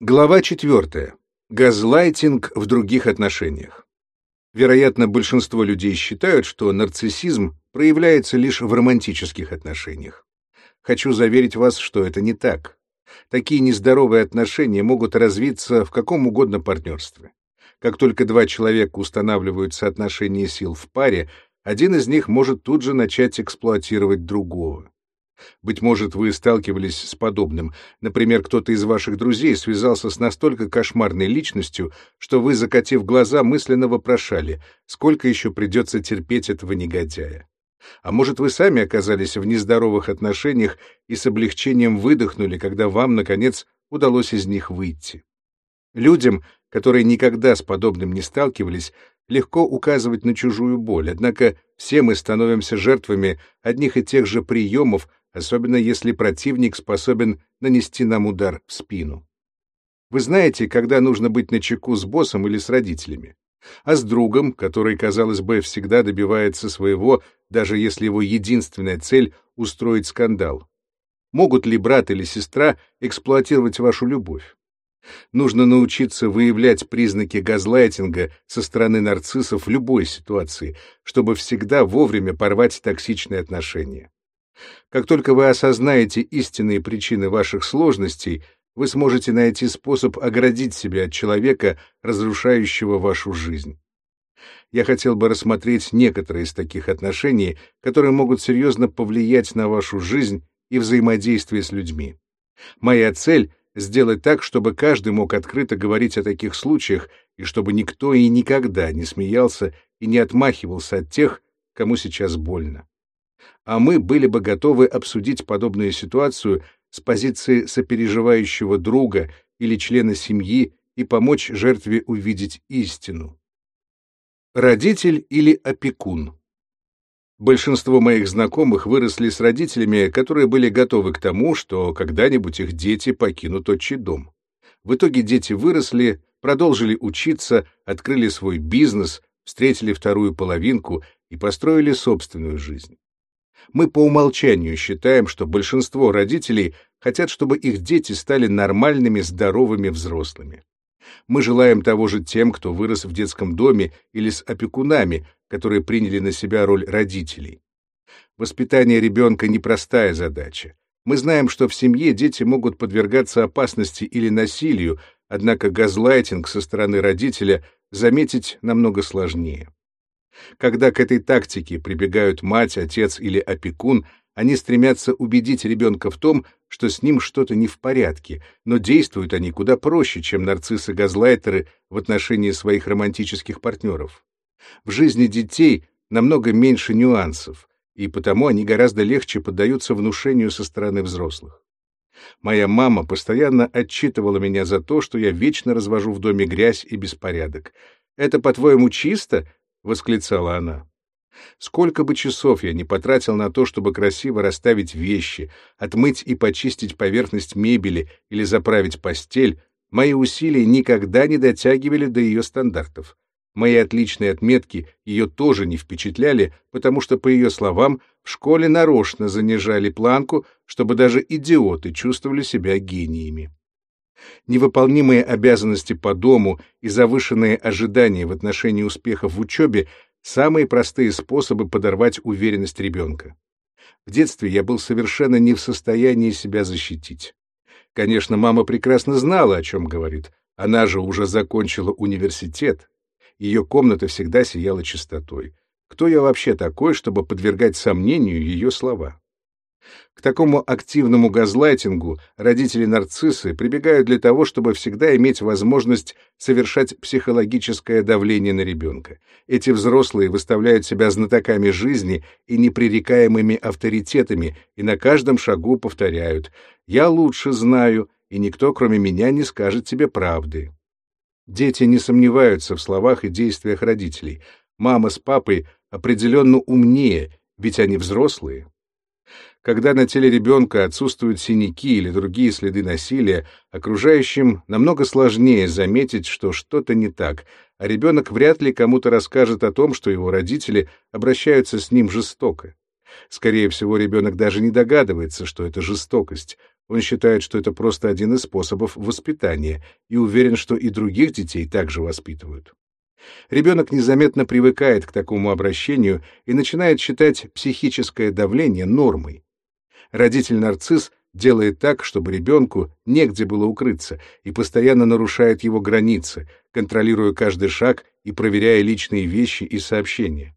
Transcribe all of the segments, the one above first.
Глава 4. Газлайтинг в других отношениях. Вероятно, большинство людей считают, что нарциссизм проявляется лишь в романтических отношениях. Хочу заверить вас, что это не так. Такие нездоровые отношения могут развиться в каком угодно партнерстве. Как только два человека устанавливают соотношение сил в паре, один из них может тут же начать эксплуатировать другого. Быть может, вы сталкивались с подобным. Например, кто-то из ваших друзей связался с настолько кошмарной личностью, что вы, закатив глаза, мысленно вопрошали, сколько еще придется терпеть этого негодяя. А может, вы сами оказались в нездоровых отношениях и с облегчением выдохнули, когда вам, наконец, удалось из них выйти. Людям, которые никогда с подобным не сталкивались, легко указывать на чужую боль, однако все мы становимся жертвами одних и тех же приемов, особенно если противник способен нанести нам удар в спину. Вы знаете, когда нужно быть начеку с боссом или с родителями, а с другом, который, казалось бы, всегда добивается своего, даже если его единственная цель — устроить скандал. Могут ли брат или сестра эксплуатировать вашу любовь? Нужно научиться выявлять признаки газлайтинга со стороны нарциссов в любой ситуации, чтобы всегда вовремя порвать токсичные отношения. Как только вы осознаете истинные причины ваших сложностей, вы сможете найти способ оградить себя от человека, разрушающего вашу жизнь. Я хотел бы рассмотреть некоторые из таких отношений, которые могут серьезно повлиять на вашу жизнь и взаимодействие с людьми. Моя цель — сделать так, чтобы каждый мог открыто говорить о таких случаях, и чтобы никто и никогда не смеялся и не отмахивался от тех, кому сейчас больно а мы были бы готовы обсудить подобную ситуацию с позиции сопереживающего друга или члена семьи и помочь жертве увидеть истину. Родитель или опекун? Большинство моих знакомых выросли с родителями, которые были готовы к тому, что когда-нибудь их дети покинут отчий дом. В итоге дети выросли, продолжили учиться, открыли свой бизнес, встретили вторую половинку и построили собственную жизнь мы по умолчанию считаем, что большинство родителей хотят, чтобы их дети стали нормальными, здоровыми взрослыми. Мы желаем того же тем, кто вырос в детском доме или с опекунами, которые приняли на себя роль родителей. Воспитание ребенка — непростая задача. Мы знаем, что в семье дети могут подвергаться опасности или насилию, однако газлайтинг со стороны родителя заметить намного сложнее. Когда к этой тактике прибегают мать, отец или опекун, они стремятся убедить ребенка в том, что с ним что-то не в порядке, но действуют они куда проще, чем нарциссы-газлайтеры в отношении своих романтических партнеров. В жизни детей намного меньше нюансов, и потому они гораздо легче поддаются внушению со стороны взрослых. Моя мама постоянно отчитывала меня за то, что я вечно развожу в доме грязь и беспорядок. «Это, по-твоему, чисто?» — восклицала она. Сколько бы часов я не потратил на то, чтобы красиво расставить вещи, отмыть и почистить поверхность мебели или заправить постель, мои усилия никогда не дотягивали до ее стандартов. Мои отличные отметки ее тоже не впечатляли, потому что, по ее словам, в школе нарочно занижали планку, чтобы даже идиоты чувствовали себя гениями. Невыполнимые обязанности по дому и завышенные ожидания в отношении успехов в учебе — самые простые способы подорвать уверенность ребенка. В детстве я был совершенно не в состоянии себя защитить. Конечно, мама прекрасно знала, о чем говорит. Она же уже закончила университет. Ее комната всегда сияла чистотой. Кто я вообще такой, чтобы подвергать сомнению ее слова? К такому активному газлайтингу родители-нарциссы прибегают для того, чтобы всегда иметь возможность совершать психологическое давление на ребенка. Эти взрослые выставляют себя знатоками жизни и непререкаемыми авторитетами и на каждом шагу повторяют «я лучше знаю, и никто, кроме меня, не скажет тебе правды». Дети не сомневаются в словах и действиях родителей. Мама с папой определенно умнее, ведь они взрослые. Когда на теле ребенка отсутствуют синяки или другие следы насилия, окружающим намного сложнее заметить, что что-то не так, а ребенок вряд ли кому-то расскажет о том, что его родители обращаются с ним жестоко. Скорее всего, ребенок даже не догадывается, что это жестокость. Он считает, что это просто один из способов воспитания и уверен, что и других детей также воспитывают. Ребенок незаметно привыкает к такому обращению и начинает считать психическое давление нормой. Родитель-нарцисс делает так, чтобы ребенку негде было укрыться, и постоянно нарушает его границы, контролируя каждый шаг и проверяя личные вещи и сообщения.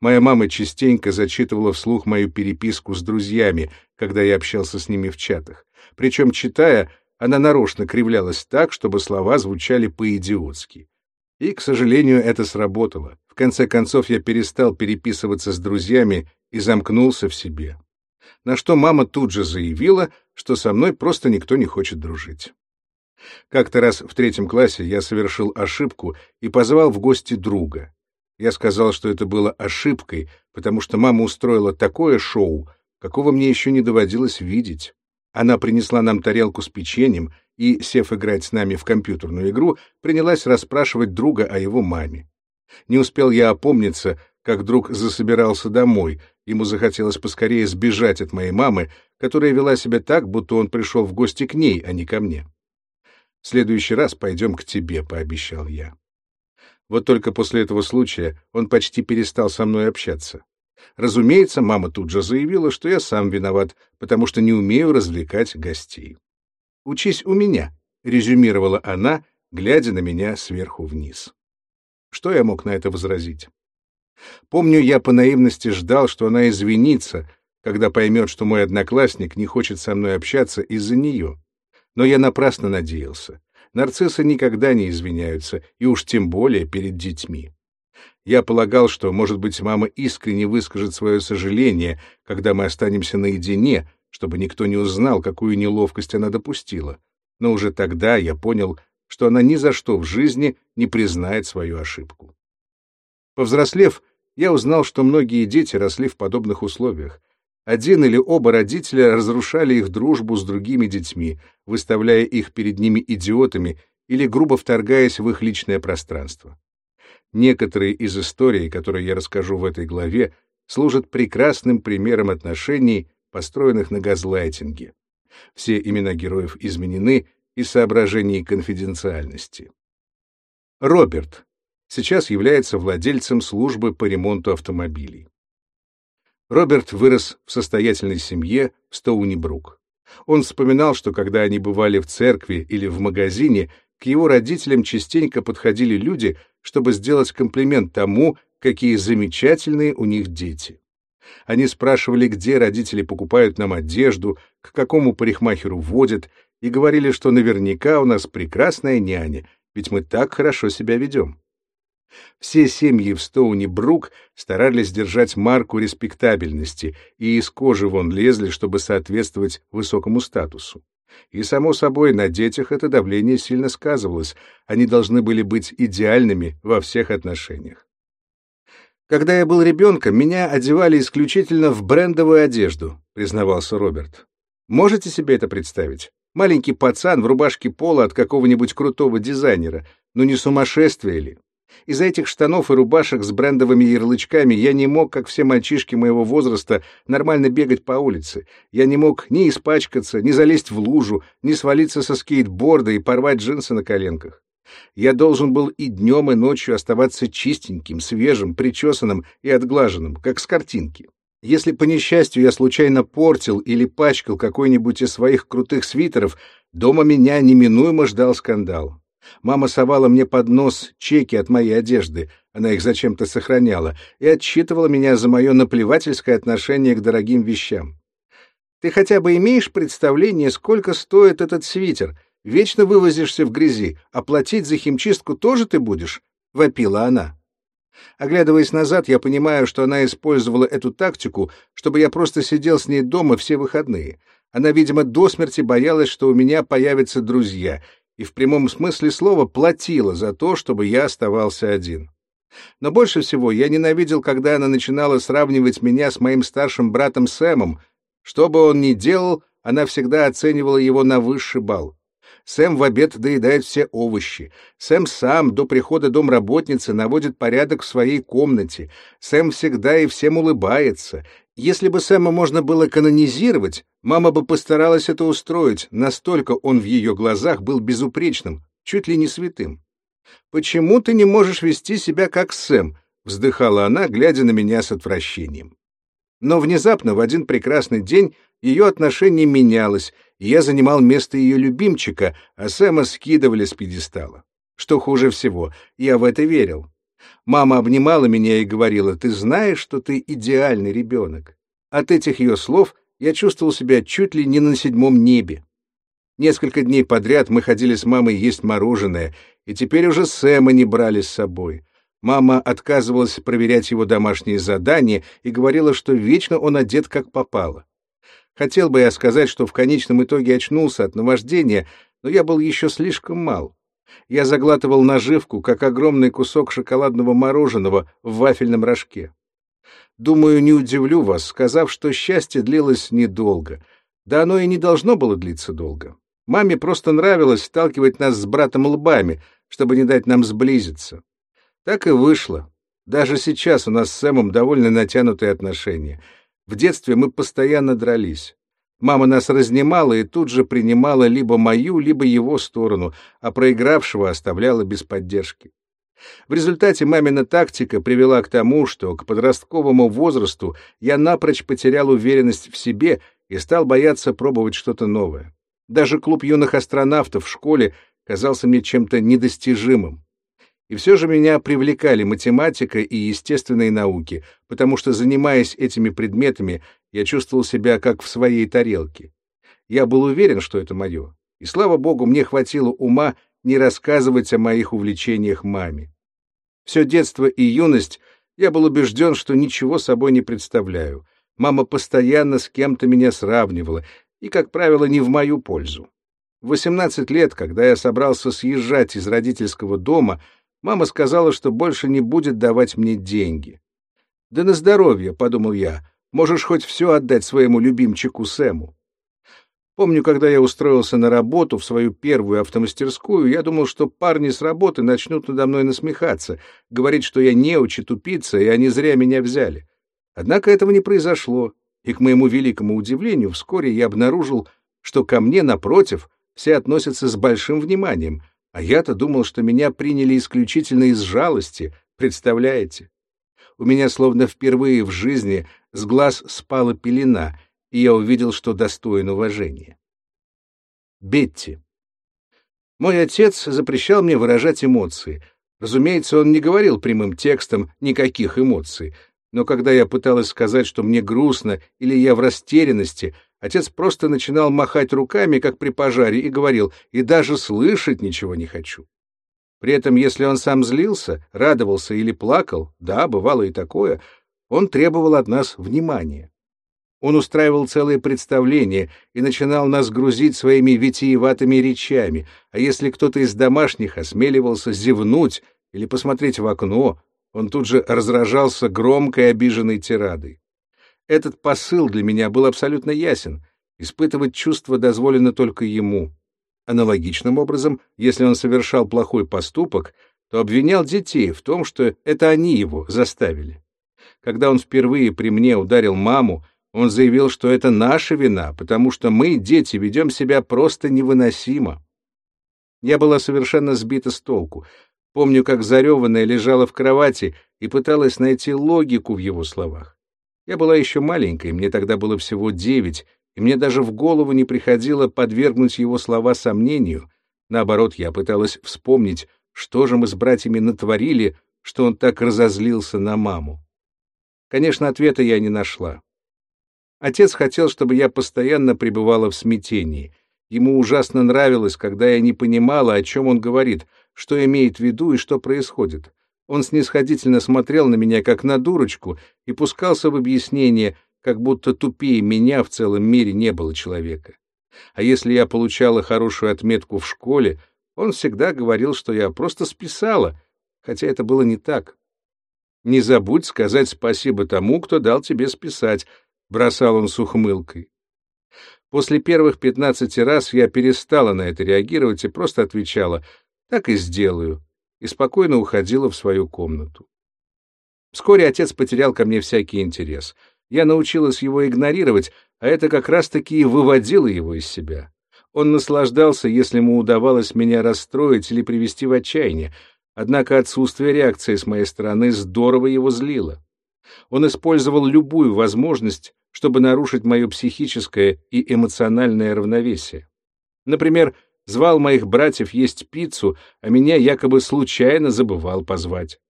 Моя мама частенько зачитывала вслух мою переписку с друзьями, когда я общался с ними в чатах. Причем, читая, она нарочно кривлялась так, чтобы слова звучали по-идиотски. И, к сожалению, это сработало. В конце концов, я перестал переписываться с друзьями и замкнулся в себе. На что мама тут же заявила, что со мной просто никто не хочет дружить. Как-то раз в третьем классе я совершил ошибку и позвал в гости друга. Я сказал, что это было ошибкой, потому что мама устроила такое шоу, какого мне еще не доводилось видеть. Она принесла нам тарелку с печеньем и, сев играть с нами в компьютерную игру, принялась расспрашивать друга о его маме. Не успел я опомниться, как друг засобирался домой. Ему захотелось поскорее сбежать от моей мамы, которая вела себя так, будто он пришел в гости к ней, а не ко мне. «В следующий раз пойдем к тебе», — пообещал я. Вот только после этого случая он почти перестал со мной общаться. Разумеется, мама тут же заявила, что я сам виноват, потому что не умею развлекать гостей. «Учись у меня», — резюмировала она, глядя на меня сверху вниз. Что я мог на это возразить? Помню, я по наивности ждал, что она извинится, когда поймет, что мой одноклассник не хочет со мной общаться из-за нее. Но я напрасно надеялся. Нарциссы никогда не извиняются, и уж тем более перед детьми. Я полагал, что, может быть, мама искренне выскажет свое сожаление, когда мы останемся наедине, чтобы никто не узнал, какую неловкость она допустила. Но уже тогда я понял, что она ни за что в жизни не признает свою ошибку. Повзрослев, я узнал, что многие дети росли в подобных условиях. Один или оба родителя разрушали их дружбу с другими детьми, выставляя их перед ними идиотами или грубо вторгаясь в их личное пространство. Некоторые из историй, которые я расскажу в этой главе, служат прекрасным примером отношений, построенных на газлайтинге. Все имена героев изменены из соображений конфиденциальности. Роберт сейчас является владельцем службы по ремонту автомобилей. Роберт вырос в состоятельной семье в Стоуни-Брук. Он вспоминал, что когда они бывали в церкви или в магазине, к его родителям частенько подходили люди, чтобы сделать комплимент тому, какие замечательные у них дети. Они спрашивали, где родители покупают нам одежду, к какому парикмахеру водят, и говорили, что наверняка у нас прекрасная няня, ведь мы так хорошо себя ведем. Все семьи в Стоуни-Брук старались держать марку респектабельности и из кожи вон лезли, чтобы соответствовать высокому статусу. И, само собой, на детях это давление сильно сказывалось, они должны были быть идеальными во всех отношениях. «Когда я был ребенком, меня одевали исключительно в брендовую одежду», — признавался Роберт. «Можете себе это представить? Маленький пацан в рубашке пола от какого-нибудь крутого дизайнера. Ну не сумасшествие ли? Из-за этих штанов и рубашек с брендовыми ярлычками я не мог, как все мальчишки моего возраста, нормально бегать по улице. Я не мог ни испачкаться, ни залезть в лужу, ни свалиться со скейтборда и порвать джинсы на коленках. Я должен был и днем, и ночью оставаться чистеньким, свежим, причесанным и отглаженным, как с картинки. Если по несчастью я случайно портил или пачкал какой-нибудь из своих крутых свитеров, дома меня неминуемо ждал скандал. Мама совала мне под нос чеки от моей одежды, она их зачем-то сохраняла, и отчитывала меня за мое наплевательское отношение к дорогим вещам. «Ты хотя бы имеешь представление, сколько стоит этот свитер? Вечно вывозишься в грязи, а платить за химчистку тоже ты будешь?» — вопила она. Оглядываясь назад, я понимаю, что она использовала эту тактику, чтобы я просто сидел с ней дома все выходные. Она, видимо, до смерти боялась, что у меня появятся друзья, и в прямом смысле слова платила за то, чтобы я оставался один. Но больше всего я ненавидел, когда она начинала сравнивать меня с моим старшим братом Сэмом. Что бы он ни делал, она всегда оценивала его на высший балл. Сэм в обед доедает все овощи. Сэм сам до прихода домработницы наводит порядок в своей комнате. Сэм всегда и всем улыбается. Если бы Сэма можно было канонизировать, мама бы постаралась это устроить, настолько он в ее глазах был безупречным, чуть ли не святым. «Почему ты не можешь вести себя как Сэм?» — вздыхала она, глядя на меня с отвращением. Но внезапно, в один прекрасный день, ее отношение менялось, и я занимал место ее любимчика, а Сэма скидывали с пьедестала. Что хуже всего, я в это верил. Мама обнимала меня и говорила, «Ты знаешь, что ты идеальный ребенок». От этих ее слов я чувствовал себя чуть ли не на седьмом небе. Несколько дней подряд мы ходили с мамой есть мороженое, и теперь уже Сэма не брали с собой. Мама отказывалась проверять его домашние задания и говорила, что вечно он одет как попало. Хотел бы я сказать, что в конечном итоге очнулся от наваждения, но я был еще слишком мал. Я заглатывал наживку, как огромный кусок шоколадного мороженого в вафельном рожке. Думаю, не удивлю вас, сказав, что счастье длилось недолго. Да оно и не должно было длиться долго. Маме просто нравилось сталкивать нас с братом лбами, чтобы не дать нам сблизиться. Так и вышло. Даже сейчас у нас с Сэмом довольно натянутые отношения. В детстве мы постоянно дрались. Мама нас разнимала и тут же принимала либо мою, либо его сторону, а проигравшего оставляла без поддержки. В результате мамина тактика привела к тому, что к подростковому возрасту я напрочь потерял уверенность в себе и стал бояться пробовать что-то новое. Даже клуб юных астронавтов в школе казался мне чем-то недостижимым. И все же меня привлекали математика и естественные науки, потому что, занимаясь этими предметами, я чувствовал себя как в своей тарелке. Я был уверен, что это мое, и, слава богу, мне хватило ума не рассказывать о моих увлечениях маме. Все детство и юность я был убежден, что ничего собой не представляю. Мама постоянно с кем-то меня сравнивала, и, как правило, не в мою пользу. В 18 лет, когда я собрался съезжать из родительского дома, мама сказала, что больше не будет давать мне деньги. «Да на здоровье», — подумал я, — «можешь хоть все отдать своему любимчику Сэму». Помню, когда я устроился на работу в свою первую автомастерскую, я думал, что парни с работы начнут надо мной насмехаться, говорить, что я неуч и тупица, и они зря меня взяли. Однако этого не произошло и, к моему великому удивлению, вскоре я обнаружил, что ко мне, напротив, все относятся с большим вниманием, а я-то думал, что меня приняли исключительно из жалости, представляете? У меня словно впервые в жизни с глаз спала пелена, и я увидел, что достоин уважения. Бетти. Мой отец запрещал мне выражать эмоции. Разумеется, он не говорил прямым текстом никаких эмоций, но когда я пыталась сказать, что мне грустно или я в растерянности, отец просто начинал махать руками, как при пожаре, и говорил, и даже слышать ничего не хочу. При этом, если он сам злился, радовался или плакал, да, бывало и такое, он требовал от нас внимания. Он устраивал целые представления и начинал нас грузить своими витиеватыми речами, а если кто-то из домашних осмеливался зевнуть или посмотреть в окно, он тут же разражался громкой обиженной тирадой. Этот посыл для меня был абсолютно ясен. Испытывать чувства дозволено только ему. Аналогичным образом, если он совершал плохой поступок, то обвинял детей в том, что это они его заставили. Когда он впервые при мне ударил маму, он заявил, что это наша вина, потому что мы, дети, ведем себя просто невыносимо. Я была совершенно сбита с толку. Помню, как зареванная лежала в кровати и пыталась найти логику в его словах. Я была еще маленькой, мне тогда было всего девять, и мне даже в голову не приходило подвергнуть его слова сомнению. Наоборот, я пыталась вспомнить, что же мы с братьями натворили, что он так разозлился на маму. Конечно, ответа я не нашла. Отец хотел, чтобы я постоянно пребывала в смятении — Ему ужасно нравилось, когда я не понимала, о чем он говорит, что имеет в виду и что происходит. Он снисходительно смотрел на меня, как на дурочку, и пускался в объяснение, как будто тупее меня в целом мире не было человека. А если я получала хорошую отметку в школе, он всегда говорил, что я просто списала, хотя это было не так. «Не забудь сказать спасибо тому, кто дал тебе списать», — бросал он с ухмылкой. После первых пятнадцати раз я перестала на это реагировать и просто отвечала «так и сделаю» и спокойно уходила в свою комнату. Вскоре отец потерял ко мне всякий интерес. Я научилась его игнорировать, а это как раз-таки и выводило его из себя. Он наслаждался, если ему удавалось меня расстроить или привести в отчаяние, однако отсутствие реакции с моей стороны здорово его злило. Он использовал любую возможность, чтобы нарушить мое психическое и эмоциональное равновесие. Например, звал моих братьев есть пиццу, а меня якобы случайно забывал позвать.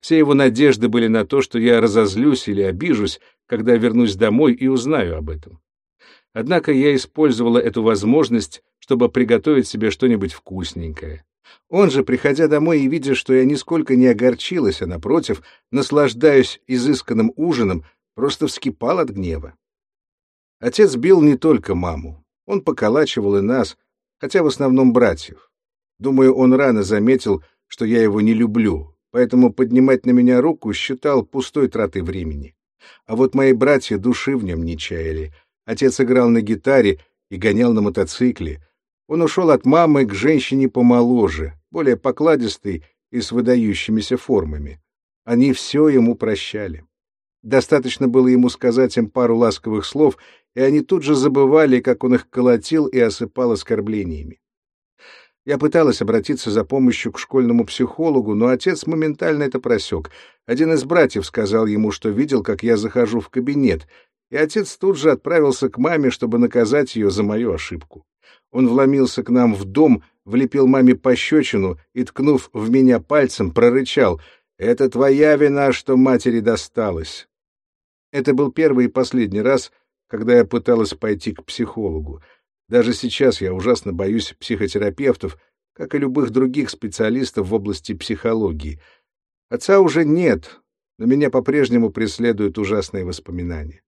Все его надежды были на то, что я разозлюсь или обижусь, когда вернусь домой и узнаю об этом. Однако я использовала эту возможность, чтобы приготовить себе что-нибудь вкусненькое. Он же, приходя домой и видя, что я нисколько не огорчилась, а, напротив, наслаждаюсь изысканным ужином, просто вскипал от гнева. Отец бил не только маму. Он поколачивал и нас, хотя в основном братьев. Думаю, он рано заметил, что я его не люблю, поэтому поднимать на меня руку считал пустой тратой времени. А вот мои братья души в нем не чаяли. Отец играл на гитаре и гонял на мотоцикле. Он ушел от мамы к женщине помоложе, более покладистой и с выдающимися формами. Они все ему прощали. Достаточно было ему сказать им пару ласковых слов, и они тут же забывали, как он их колотил и осыпал оскорблениями. Я пыталась обратиться за помощью к школьному психологу, но отец моментально это просек. Один из братьев сказал ему, что видел, как я захожу в кабинет, и отец тут же отправился к маме, чтобы наказать ее за мою ошибку. Он вломился к нам в дом, влепил маме пощечину и, ткнув в меня пальцем, прорычал «Это твоя вина, что матери досталось». Это был первый и последний раз, когда я пыталась пойти к психологу. Даже сейчас я ужасно боюсь психотерапевтов, как и любых других специалистов в области психологии. Отца уже нет, но меня по-прежнему преследуют ужасные воспоминания.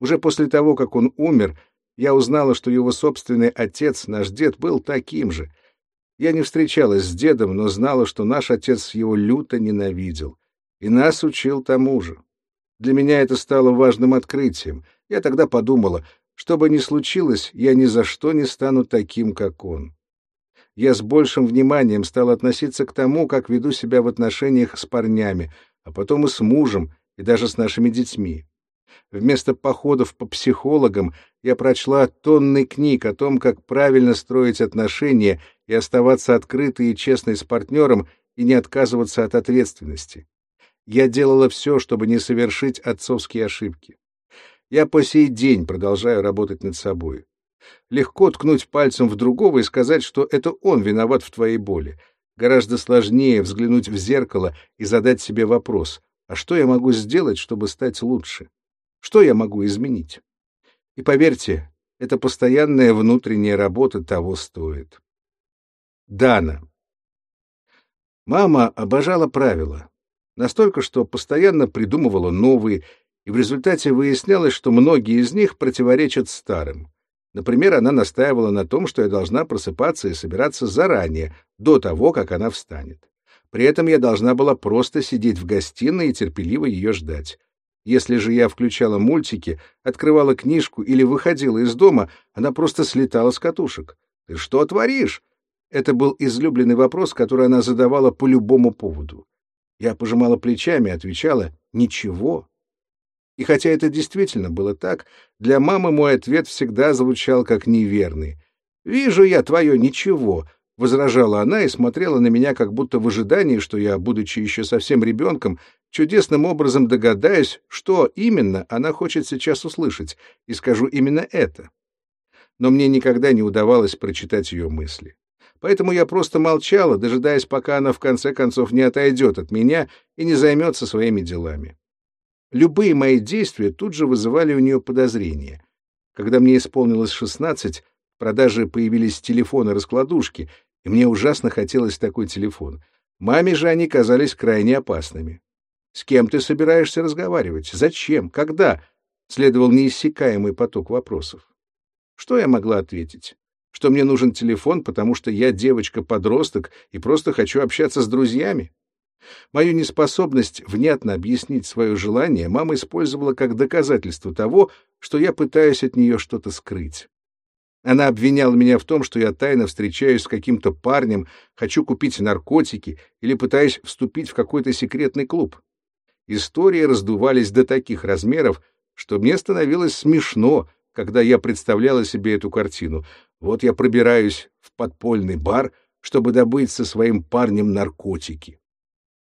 Уже после того, как он умер, я узнала, что его собственный отец, наш дед, был таким же. Я не встречалась с дедом, но знала, что наш отец его люто ненавидел. И нас учил тому же. Для меня это стало важным открытием. Я тогда подумала, что бы ни случилось, я ни за что не стану таким, как он. Я с большим вниманием стал относиться к тому, как веду себя в отношениях с парнями, а потом и с мужем, и даже с нашими детьми. Вместо походов по психологам я прочла тонны книг о том, как правильно строить отношения и оставаться открытой и честной с партнером и не отказываться от ответственности. Я делала все, чтобы не совершить отцовские ошибки. Я по сей день продолжаю работать над собой. Легко ткнуть пальцем в другого и сказать, что это он виноват в твоей боли. Гораздо сложнее взглянуть в зеркало и задать себе вопрос, а что я могу сделать, чтобы стать лучше? Что я могу изменить? И поверьте, эта постоянная внутренняя работа того стоит. Дана. Мама обожала правила. Настолько, что постоянно придумывала новые, и в результате выяснялось, что многие из них противоречат старым. Например, она настаивала на том, что я должна просыпаться и собираться заранее, до того, как она встанет. При этом я должна была просто сидеть в гостиной и терпеливо ее ждать. Если же я включала мультики, открывала книжку или выходила из дома, она просто слетала с катушек. «Ты что творишь?» Это был излюбленный вопрос, который она задавала по любому поводу. Я пожимала плечами и отвечала «Ничего». И хотя это действительно было так, для мамы мой ответ всегда звучал как неверный. «Вижу я твое ничего», — возражала она и смотрела на меня как будто в ожидании, что я, будучи еще совсем ребенком, чудесным образом догадаюсь, что именно она хочет сейчас услышать, и скажу именно это. Но мне никогда не удавалось прочитать ее мысли поэтому я просто молчала, дожидаясь, пока она в конце концов не отойдет от меня и не займется своими делами. Любые мои действия тут же вызывали у нее подозрения. Когда мне исполнилось шестнадцать, в продаже появились телефоны-раскладушки, и мне ужасно хотелось такой телефон. Маме же они казались крайне опасными. «С кем ты собираешься разговаривать? Зачем? Когда?» Следовал неиссякаемый поток вопросов. Что я могла ответить? Что мне нужен телефон, потому что я девочка-подросток и просто хочу общаться с друзьями. Мою неспособность внятно объяснить свое желание мама использовала как доказательство того, что я пытаюсь от нее что-то скрыть. Она обвиняла меня в том, что я тайно встречаюсь с каким-то парнем, хочу купить наркотики или пытаюсь вступить в какой-то секретный клуб. Истории раздувались до таких размеров, что мне становилось смешно, когда я представляла себе эту картину. Вот я пробираюсь в подпольный бар, чтобы добыть со своим парнем наркотики.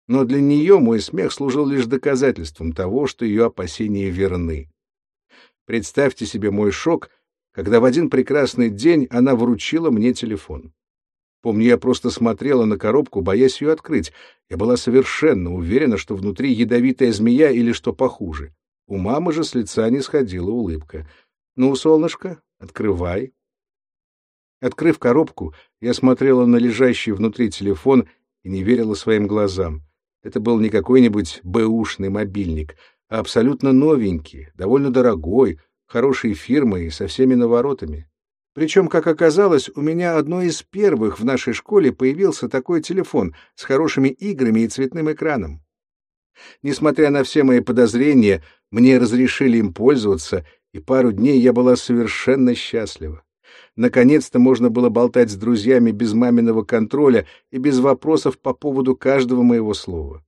Но для нее мой смех служил лишь доказательством того, что ее опасения верны. Представьте себе мой шок, когда в один прекрасный день она вручила мне телефон. Помню, я просто смотрела на коробку, боясь ее открыть. Я была совершенно уверена, что внутри ядовитая змея или что похуже. У мамы же с лица не сходила улыбка. «Ну, солнышко, открывай». Открыв коробку, я смотрела на лежащий внутри телефон и не верила своим глазам. Это был не какой-нибудь бэушный мобильник, а абсолютно новенький, довольно дорогой, хорошей фирмы и со всеми наворотами. Причем, как оказалось, у меня одной из первых в нашей школе появился такой телефон с хорошими играми и цветным экраном. Несмотря на все мои подозрения, мне разрешили им пользоваться, и пару дней я была совершенно счастлива. Наконец-то можно было болтать с друзьями без маминого контроля и без вопросов по поводу каждого моего слова.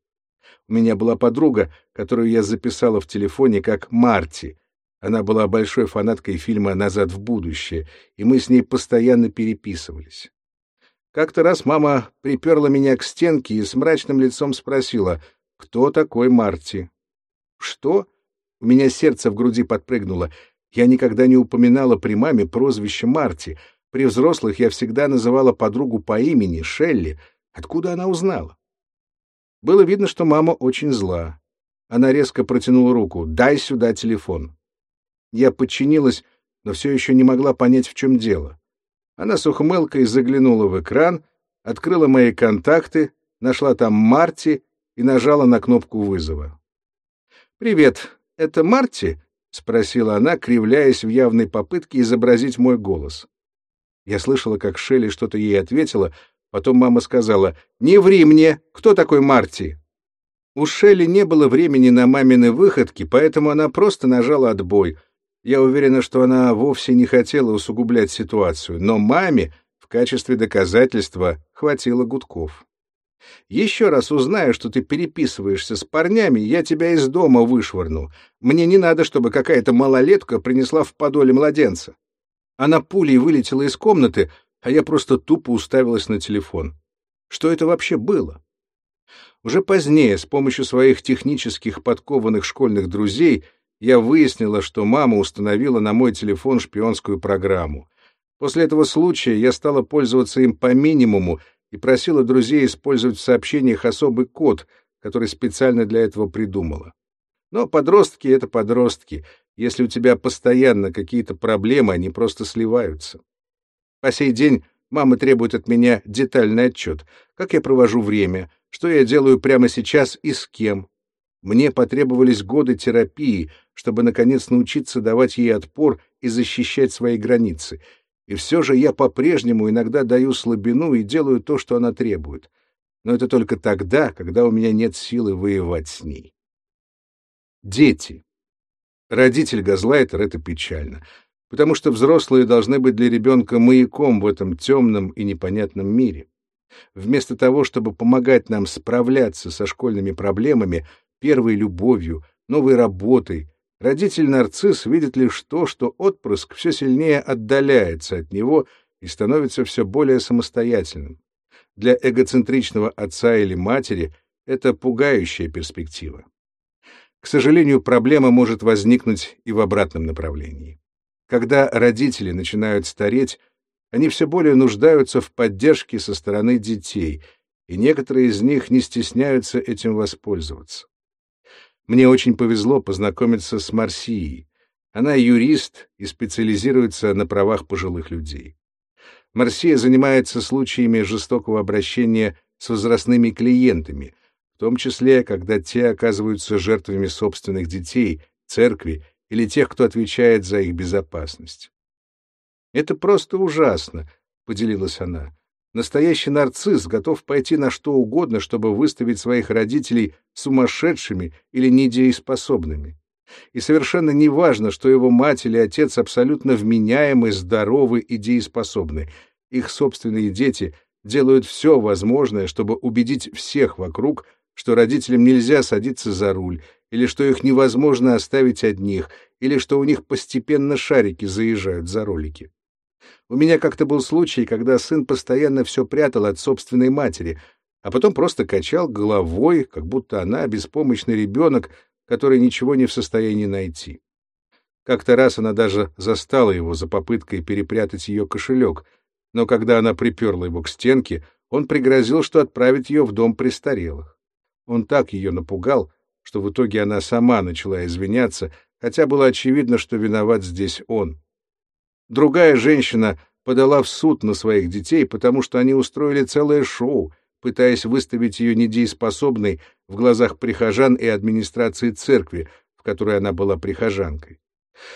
У меня была подруга, которую я записала в телефоне как Марти, она была большой фанаткой фильма «Назад в будущее», и мы с ней постоянно переписывались. Как-то раз мама приперла меня к стенке и с мрачным лицом спросила, кто такой Марти. Что? У меня сердце в груди подпрыгнуло. Я никогда не упоминала при маме прозвище Марти. При взрослых я всегда называла подругу по имени Шелли. Откуда она узнала? Было видно, что мама очень зла. Она резко протянула руку. «Дай сюда телефон». Я подчинилась, но все еще не могла понять, в чем дело. Она с ухмылкой заглянула в экран, открыла мои контакты, нашла там Марти и нажала на кнопку вызова. «Привет, это Марти?» — спросила она, кривляясь в явной попытке изобразить мой голос. Я слышала, как Шелли что-то ей ответила, потом мама сказала «Не ври мне! Кто такой Марти?» У Шелли не было времени на мамины выходки, поэтому она просто нажала отбой — я уверена, что она вовсе не хотела усугублять ситуацию, но маме в качестве доказательства хватило гудков. Еще раз узнаю, что ты переписываешься с парнями, я тебя из дома вышвырну. Мне не надо, чтобы какая-то малолетка принесла в подоле младенца. Она пулей вылетела из комнаты, а я просто тупо уставилась на телефон. Что это вообще было? Уже позднее, с помощью своих технических подкованных школьных друзей, я выяснила, что мама установила на мой телефон шпионскую программу. После этого случая я стала пользоваться им по минимуму и просила друзей использовать в сообщениях особый код, который специально для этого придумала. Но подростки — это подростки. Если у тебя постоянно какие-то проблемы, они просто сливаются. По сей день мама требует от меня детальный отчет, как я провожу время, что я делаю прямо сейчас и с кем, мне потребовались годы терапии, чтобы, наконец, научиться давать ей отпор и защищать свои границы. И все же я по-прежнему иногда даю слабину и делаю то, что она требует. Но это только тогда, когда у меня нет силы воевать с ней. Дети. Родитель газлайтер — это печально, потому что взрослые должны быть для ребенка маяком в этом темном и непонятном мире. Вместо того, чтобы помогать нам справляться со школьными проблемами — первой любовью, новой работой, родитель-нарцисс видит лишь то, что отпрыск все сильнее отдаляется от него и становится все более самостоятельным. Для эгоцентричного отца или матери это пугающая перспектива. К сожалению, проблема может возникнуть и в обратном направлении. Когда родители начинают стареть, они все более нуждаются в поддержке со стороны детей, и некоторые из них не стесняются этим воспользоваться. Мне очень повезло познакомиться с Марсией. Она юрист и специализируется на правах пожилых людей. Марсия занимается случаями жестокого обращения с возрастными клиентами, в том числе, когда те оказываются жертвами собственных детей, церкви или тех, кто отвечает за их безопасность. «Это просто ужасно», — поделилась она. Настоящий нарцисс готов пойти на что угодно, чтобы выставить своих родителей сумасшедшими или недееспособными. И совершенно не важно, что его мать или отец абсолютно вменяемы, здоровы и дееспособны. Их собственные дети делают все возможное, чтобы убедить всех вокруг, что родителям нельзя садиться за руль, или что их невозможно оставить одних, или что у них постепенно шарики заезжают за ролики. У меня как-то был случай, когда сын постоянно все прятал от собственной матери, а потом просто качал головой, как будто она беспомощный ребенок, который ничего не в состоянии найти. Как-то раз она даже застала его за попыткой перепрятать ее кошелек, но когда она приперла его к стенке, он пригрозил, что отправит ее в дом престарелых. Он так ее напугал, что в итоге она сама начала извиняться, хотя было очевидно, что виноват здесь он. Другая женщина подала в суд на своих детей, потому что они устроили целое шоу, пытаясь выставить ее недееспособной в глазах прихожан и администрации церкви, в которой она была прихожанкой.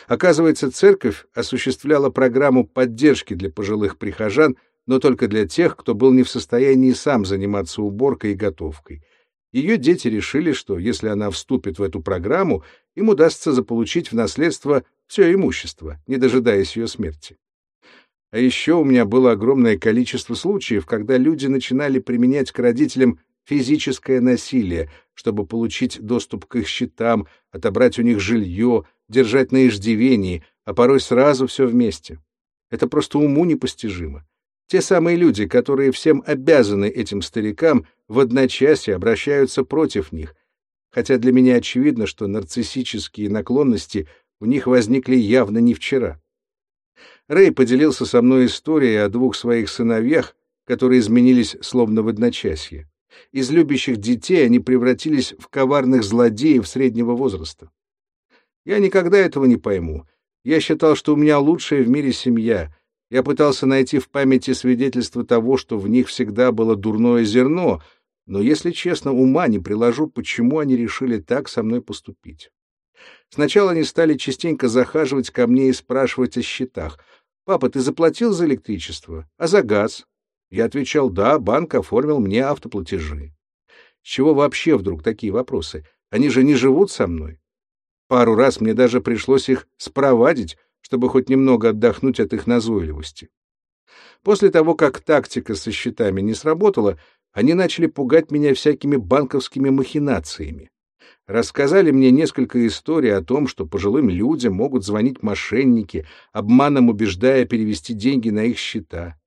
Оказывается, церковь осуществляла программу поддержки для пожилых прихожан, но только для тех, кто был не в состоянии сам заниматься уборкой и готовкой. Ее дети решили, что если она вступит в эту программу, им удастся заполучить в наследство все имущество, не дожидаясь ее смерти. А еще у меня было огромное количество случаев, когда люди начинали применять к родителям физическое насилие, чтобы получить доступ к их счетам, отобрать у них жилье, держать на иждивении, а порой сразу все вместе. Это просто уму непостижимо. Те самые люди, которые всем обязаны этим старикам, в одночасье обращаются против них, хотя для меня очевидно, что нарциссические наклонности у них возникли явно не вчера. Рэй поделился со мной историей о двух своих сыновьях, которые изменились словно в одночасье. Из любящих детей они превратились в коварных злодеев среднего возраста. Я никогда этого не пойму. Я считал, что у меня лучшая в мире семья, я пытался найти в памяти свидетельство того, что в них всегда было дурное зерно, но, если честно, ума не приложу, почему они решили так со мной поступить. Сначала они стали частенько захаживать ко мне и спрашивать о счетах. «Папа, ты заплатил за электричество? А за газ?» Я отвечал, «Да, банк оформил мне автоплатежи». С чего вообще вдруг такие вопросы? Они же не живут со мной. Пару раз мне даже пришлось их спровадить, чтобы хоть немного отдохнуть от их назойливости. После того, как тактика со счетами не сработала, они начали пугать меня всякими банковскими махинациями. Рассказали мне несколько историй о том, что пожилым людям могут звонить мошенники, обманом убеждая перевести деньги на их счета.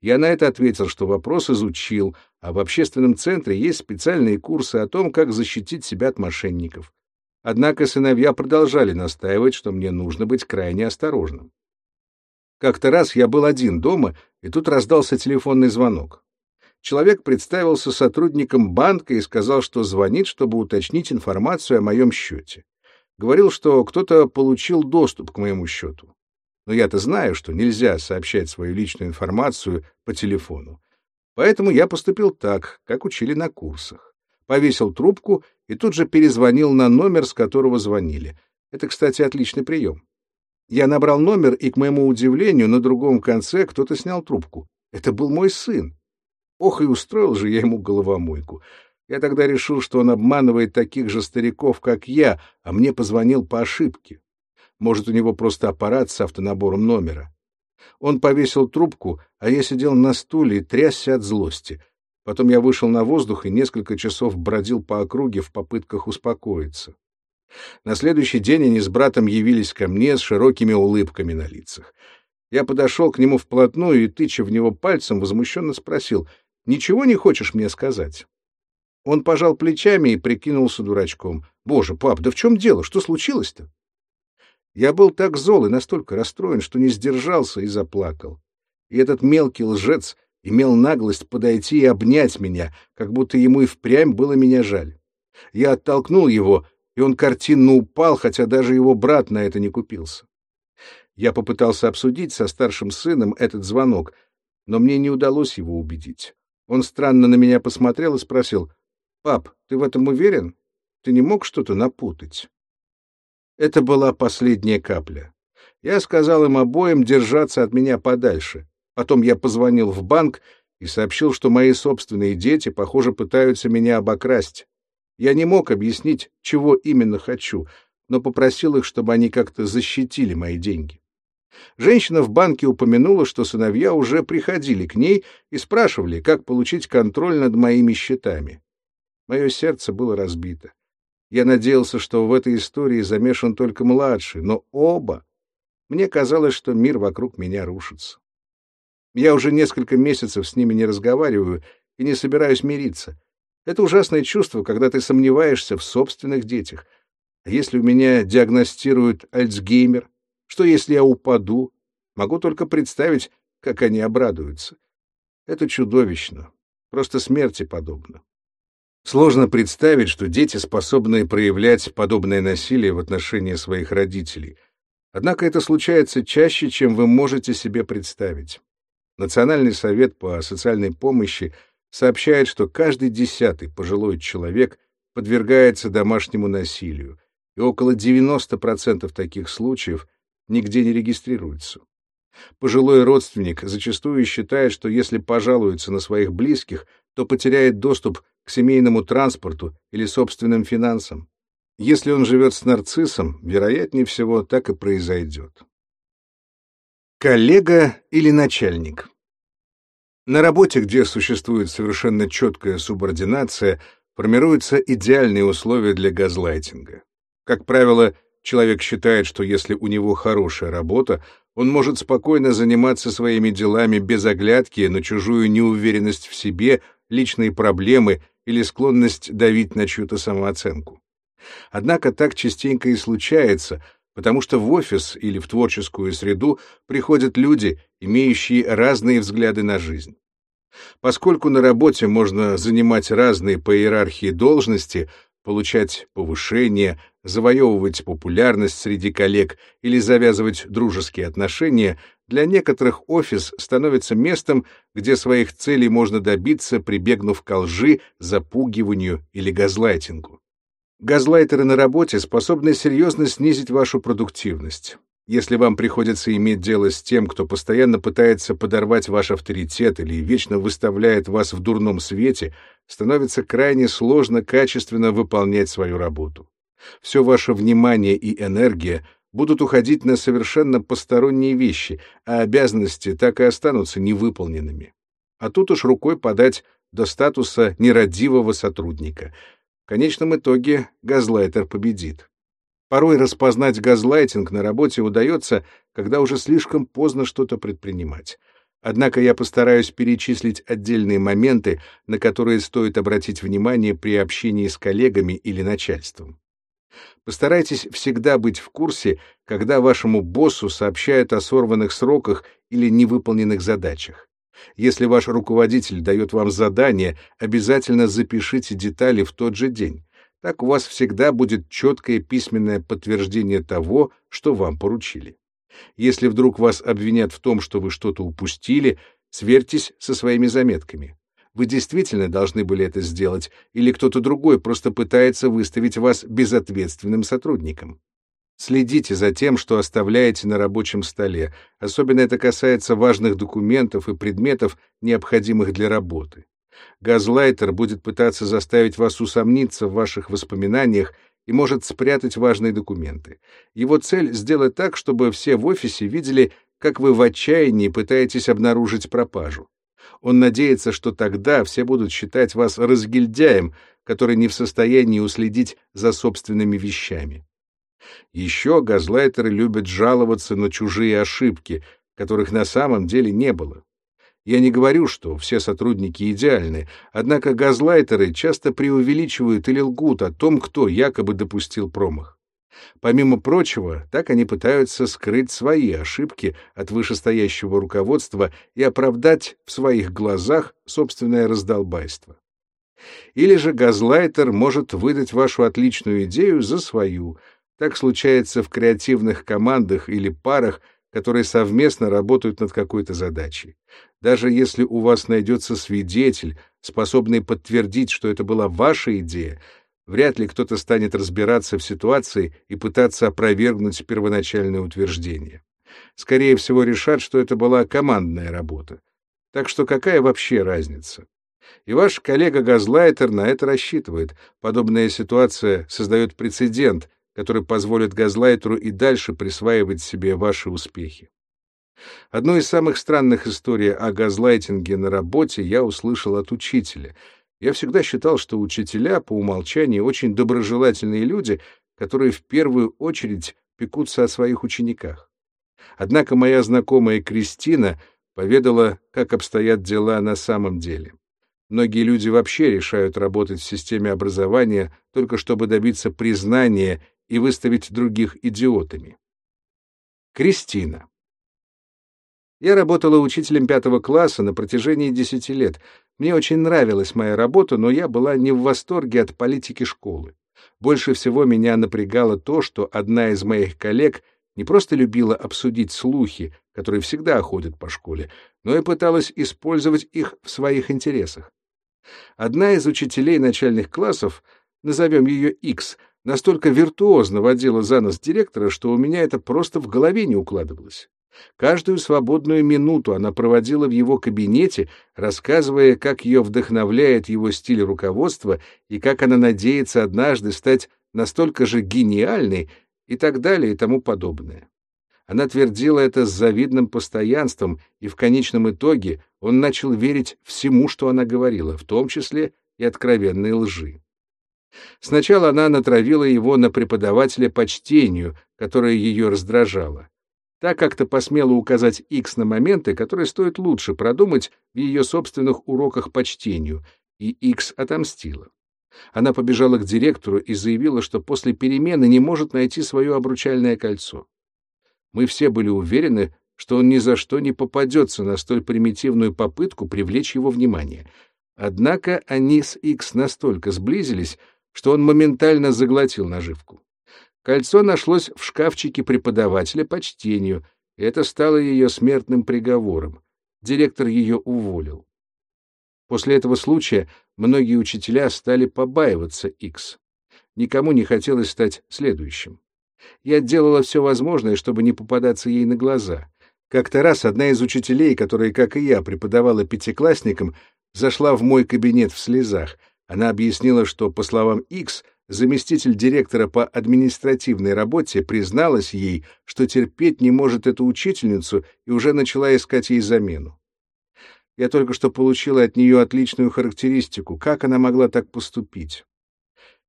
Я на это ответил, что вопрос изучил, а в общественном центре есть специальные курсы о том, как защитить себя от мошенников. Однако сыновья продолжали настаивать, что мне нужно быть крайне осторожным. Как-то раз я был один дома, и тут раздался телефонный звонок. Человек представился сотрудником банка и сказал, что звонит, чтобы уточнить информацию о моем счете. Говорил, что кто-то получил доступ к моему счету. Но я-то знаю, что нельзя сообщать свою личную информацию по телефону. Поэтому я поступил так, как учили на курсах повесил трубку и тут же перезвонил на номер, с которого звонили. Это, кстати, отличный прием. Я набрал номер, и, к моему удивлению, на другом конце кто-то снял трубку. Это был мой сын. Ох, и устроил же я ему головомойку. Я тогда решил, что он обманывает таких же стариков, как я, а мне позвонил по ошибке. Может, у него просто аппарат с автонабором номера. Он повесил трубку, а я сидел на стуле и трясся от злости. Потом я вышел на воздух и несколько часов бродил по округе в попытках успокоиться. На следующий день они с братом явились ко мне с широкими улыбками на лицах. Я подошел к нему вплотную и, тыча в него пальцем, возмущенно спросил, «Ничего не хочешь мне сказать?» Он пожал плечами и прикинулся дурачком. «Боже, пап, да в чем дело? Что случилось-то?» Я был так зол и настолько расстроен, что не сдержался и заплакал. И этот мелкий лжец имел наглость подойти и обнять меня, как будто ему и впрямь было меня жаль. Я оттолкнул его, и он картинно упал, хотя даже его брат на это не купился. Я попытался обсудить со старшим сыном этот звонок, но мне не удалось его убедить. Он странно на меня посмотрел и спросил, «Пап, ты в этом уверен? Ты не мог что-то напутать?» Это была последняя капля. Я сказал им обоим держаться от меня подальше. Потом я позвонил в банк и сообщил, что мои собственные дети, похоже, пытаются меня обокрасть. Я не мог объяснить, чего именно хочу, но попросил их, чтобы они как-то защитили мои деньги. Женщина в банке упомянула, что сыновья уже приходили к ней и спрашивали, как получить контроль над моими счетами. Мое сердце было разбито. Я надеялся, что в этой истории замешан только младший, но оба. Мне казалось, что мир вокруг меня рушится. Я уже несколько месяцев с ними не разговариваю и не собираюсь мириться. Это ужасное чувство, когда ты сомневаешься в собственных детях. А если у меня диагностируют Альцгеймер? Что, если я упаду? Могу только представить, как они обрадуются. Это чудовищно. Просто смерти подобно. Сложно представить, что дети способны проявлять подобное насилие в отношении своих родителей. Однако это случается чаще, чем вы можете себе представить. Национальный совет по социальной помощи сообщает, что каждый десятый пожилой человек подвергается домашнему насилию, и около 90% таких случаев нигде не регистрируются. Пожилой родственник зачастую считает, что если пожалуется на своих близких, то потеряет доступ к семейному транспорту или собственным финансам. Если он живет с нарциссом, вероятнее всего так и произойдет. Коллега или начальник? На работе, где существует совершенно четкая субординация, формируются идеальные условия для газлайтинга. Как правило, человек считает, что если у него хорошая работа, он может спокойно заниматься своими делами без оглядки на чужую неуверенность в себе, личные проблемы или склонность давить на чью-то самооценку. Однако так частенько и случается, потому что в офис или в творческую среду приходят люди, имеющие разные взгляды на жизнь. Поскольку на работе можно занимать разные по иерархии должности, получать повышение, завоевывать популярность среди коллег или завязывать дружеские отношения, для некоторых офис становится местом, где своих целей можно добиться, прибегнув к лжи, запугиванию или газлайтингу. Газлайтеры на работе способны серьезно снизить вашу продуктивность. Если вам приходится иметь дело с тем, кто постоянно пытается подорвать ваш авторитет или вечно выставляет вас в дурном свете, становится крайне сложно качественно выполнять свою работу. Все ваше внимание и энергия будут уходить на совершенно посторонние вещи, а обязанности так и останутся невыполненными. А тут уж рукой подать до статуса нерадивого сотрудника. В конечном итоге газлайтер победит. Порой распознать газлайтинг на работе удается, когда уже слишком поздно что-то предпринимать. Однако я постараюсь перечислить отдельные моменты, на которые стоит обратить внимание при общении с коллегами или начальством. Постарайтесь всегда быть в курсе, когда вашему боссу сообщают о сорванных сроках или невыполненных задачах. Если ваш руководитель дает вам задание, обязательно запишите детали в тот же день. Так у вас всегда будет четкое письменное подтверждение того, что вам поручили. Если вдруг вас обвинят в том, что вы что-то упустили, сверьтесь со своими заметками. Вы действительно должны были это сделать, или кто-то другой просто пытается выставить вас безответственным сотрудником. Следите за тем, что оставляете на рабочем столе, особенно это касается важных документов и предметов, необходимых для работы. Газлайтер будет пытаться заставить вас усомниться в ваших воспоминаниях и может спрятать важные документы. Его цель — сделать так, чтобы все в офисе видели, как вы в отчаянии пытаетесь обнаружить пропажу. Он надеется, что тогда все будут считать вас разгильдяем, который не в состоянии уследить за собственными вещами. Еще газлайтеры любят жаловаться на чужие ошибки, которых на самом деле не было. Я не говорю, что все сотрудники идеальны, однако газлайтеры часто преувеличивают или лгут о том, кто якобы допустил промах. Помимо прочего, так они пытаются скрыть свои ошибки от вышестоящего руководства и оправдать в своих глазах собственное раздолбайство. Или же газлайтер может выдать вашу отличную идею за свою. Так случается в креативных командах или парах, которые совместно работают над какой-то задачей. Даже если у вас найдется свидетель, способный подтвердить, что это была ваша идея, Вряд ли кто-то станет разбираться в ситуации и пытаться опровергнуть первоначальное утверждение. Скорее всего, решат, что это была командная работа. Так что какая вообще разница? И ваш коллега-газлайтер на это рассчитывает. Подобная ситуация создает прецедент, который позволит газлайтеру и дальше присваивать себе ваши успехи. Одну из самых странных историй о газлайтинге на работе я услышал от учителя — Я всегда считал, что учителя по умолчанию очень доброжелательные люди, которые в первую очередь пекутся о своих учениках. Однако моя знакомая Кристина поведала, как обстоят дела на самом деле. Многие люди вообще решают работать в системе образования только чтобы добиться признания и выставить других идиотами. Кристина. Я работала учителем пятого класса на протяжении десяти лет. Мне очень нравилась моя работа, но я была не в восторге от политики школы. Больше всего меня напрягало то, что одна из моих коллег не просто любила обсудить слухи, которые всегда ходят по школе, но и пыталась использовать их в своих интересах. Одна из учителей начальных классов, назовем ее X, настолько виртуозно водила за нос директора, что у меня это просто в голове не укладывалось. Каждую свободную минуту она проводила в его кабинете, рассказывая, как ее вдохновляет его стиль руководства и как она надеется однажды стать настолько же гениальной и так далее и тому подобное. Она твердила это с завидным постоянством, и в конечном итоге он начал верить всему, что она говорила, в том числе и откровенной лжи. Сначала она натравила его на преподавателя по чтению, которое ее раздражало. Так как-то посмела указать X на моменты, которые стоит лучше продумать в ее собственных уроках по чтению, и X отомстила. Она побежала к директору и заявила, что после перемены не может найти свое обручальное кольцо. Мы все были уверены, что он ни за что не попадется на столь примитивную попытку привлечь его внимание. Однако они с X настолько сблизились, что он моментально заглотил наживку. Кольцо нашлось в шкафчике преподавателя по чтению, это стало ее смертным приговором. Директор ее уволил. После этого случая многие учителя стали побаиваться X. Никому не хотелось стать следующим. Я делала все возможное, чтобы не попадаться ей на глаза. Как-то раз одна из учителей, которая, как и я, преподавала пятиклассникам, зашла в мой кабинет в слезах. Она объяснила, что, по словам X, заместитель директора по административной работе призналась ей, что терпеть не может эту учительницу и уже начала искать ей замену. Я только что получила от нее отличную характеристику, как она могла так поступить.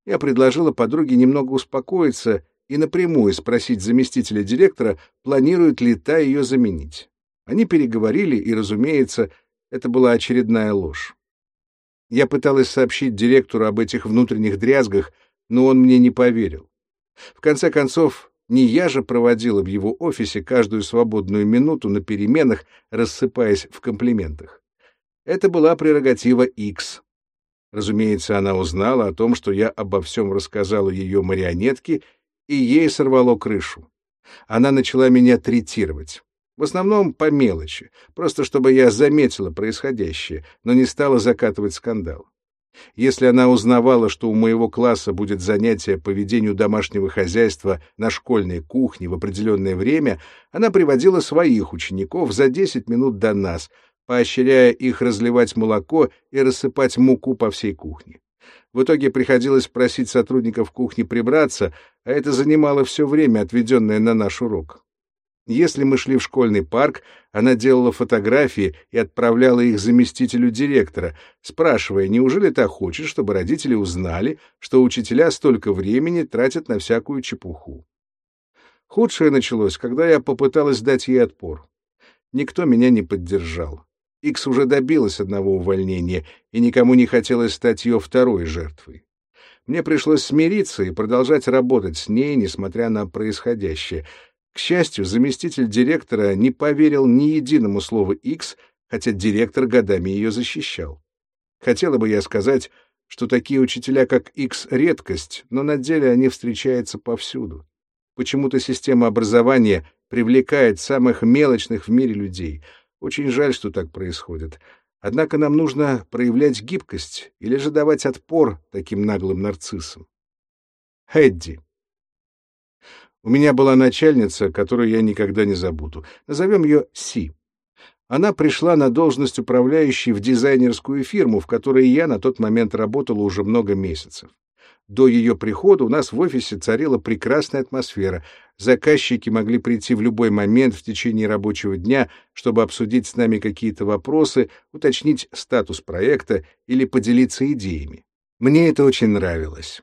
Я предложила подруге немного успокоиться и напрямую спросить заместителя директора, планирует ли та ее заменить. Они переговорили, и, разумеется, это была очередная ложь. Я пыталась сообщить директору об этих внутренних дрязгах, но он мне не поверил. В конце концов, не я же проводила в его офисе каждую свободную минуту на переменах, рассыпаясь в комплиментах. Это была прерогатива X. Разумеется, она узнала о том, что я обо всем рассказала ее марионетке, и ей сорвало крышу. Она начала меня третировать. В основном по мелочи, просто чтобы я заметила происходящее, но не стала закатывать скандал. Если она узнавала, что у моего класса будет занятие по ведению домашнего хозяйства на школьной кухне в определенное время, она приводила своих учеников за 10 минут до нас, поощряя их разливать молоко и рассыпать муку по всей кухне. В итоге приходилось просить сотрудников кухни прибраться, а это занимало все время, отведенное на наш урок. Если мы шли в школьный парк, она делала фотографии и отправляла их заместителю директора, спрашивая, неужели та хочет, чтобы родители узнали, что учителя столько времени тратят на всякую чепуху. Худшее началось, когда я попыталась дать ей отпор. Никто меня не поддержал. Икс уже добилась одного увольнения, и никому не хотелось стать ее второй жертвой. Мне пришлось смириться и продолжать работать с ней, несмотря на происходящее — к счастью, заместитель директора не поверил ни единому слову X, хотя директор годами ее защищал. Хотела бы я сказать, что такие учителя, как X, редкость, но на деле они встречаются повсюду. Почему-то система образования привлекает самых мелочных в мире людей. Очень жаль, что так происходит. Однако нам нужно проявлять гибкость или же давать отпор таким наглым нарциссам. Хэдди. У меня была начальница, которую я никогда не забуду. Назовем ее Си. Она пришла на должность управляющей в дизайнерскую фирму, в которой я на тот момент работала уже много месяцев. До ее прихода у нас в офисе царила прекрасная атмосфера. Заказчики могли прийти в любой момент в течение рабочего дня, чтобы обсудить с нами какие-то вопросы, уточнить статус проекта или поделиться идеями. Мне это очень нравилось.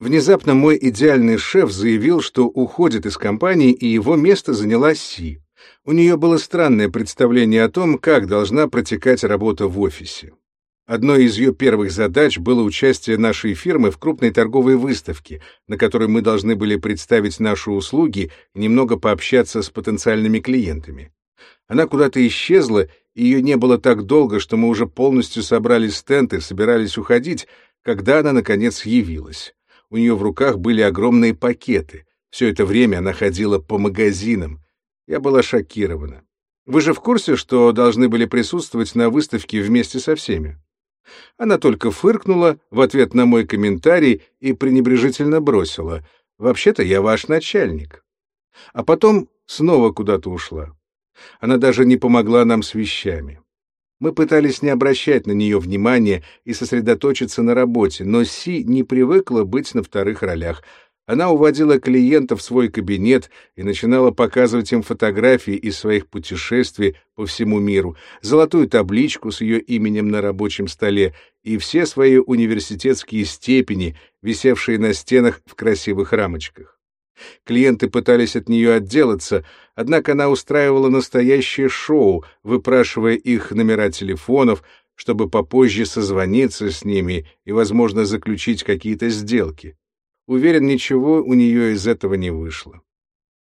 Внезапно мой идеальный шеф заявил, что уходит из компании, и его место заняла Си. У нее было странное представление о том, как должна протекать работа в офисе. Одной из ее первых задач было участие нашей фирмы в крупной торговой выставке, на которой мы должны были представить наши услуги и немного пообщаться с потенциальными клиентами. Она куда-то исчезла, и ее не было так долго, что мы уже полностью собрали стенд и собирались уходить, когда она, наконец, явилась. У нее в руках были огромные пакеты. Все это время она ходила по магазинам. Я была шокирована. Вы же в курсе, что должны были присутствовать на выставке вместе со всеми? Она только фыркнула в ответ на мой комментарий и пренебрежительно бросила. «Вообще-то я ваш начальник». А потом снова куда-то ушла. Она даже не помогла нам с вещами. Мы пытались не обращать на нее внимания и сосредоточиться на работе, но Си не привыкла быть на вторых ролях — она уводила клиентов в свой кабинет и начинала показывать им фотографии из своих путешествий по всему миру, золотую табличку с ее именем на рабочем столе и все свои университетские степени, висевшие на стенах в красивых рамочках. Клиенты пытались от нее отделаться, однако она устраивала настоящее шоу, выпрашивая их номера телефонов, чтобы попозже созвониться с ними и, возможно, заключить какие-то сделки. Уверен, ничего у нее из этого не вышло.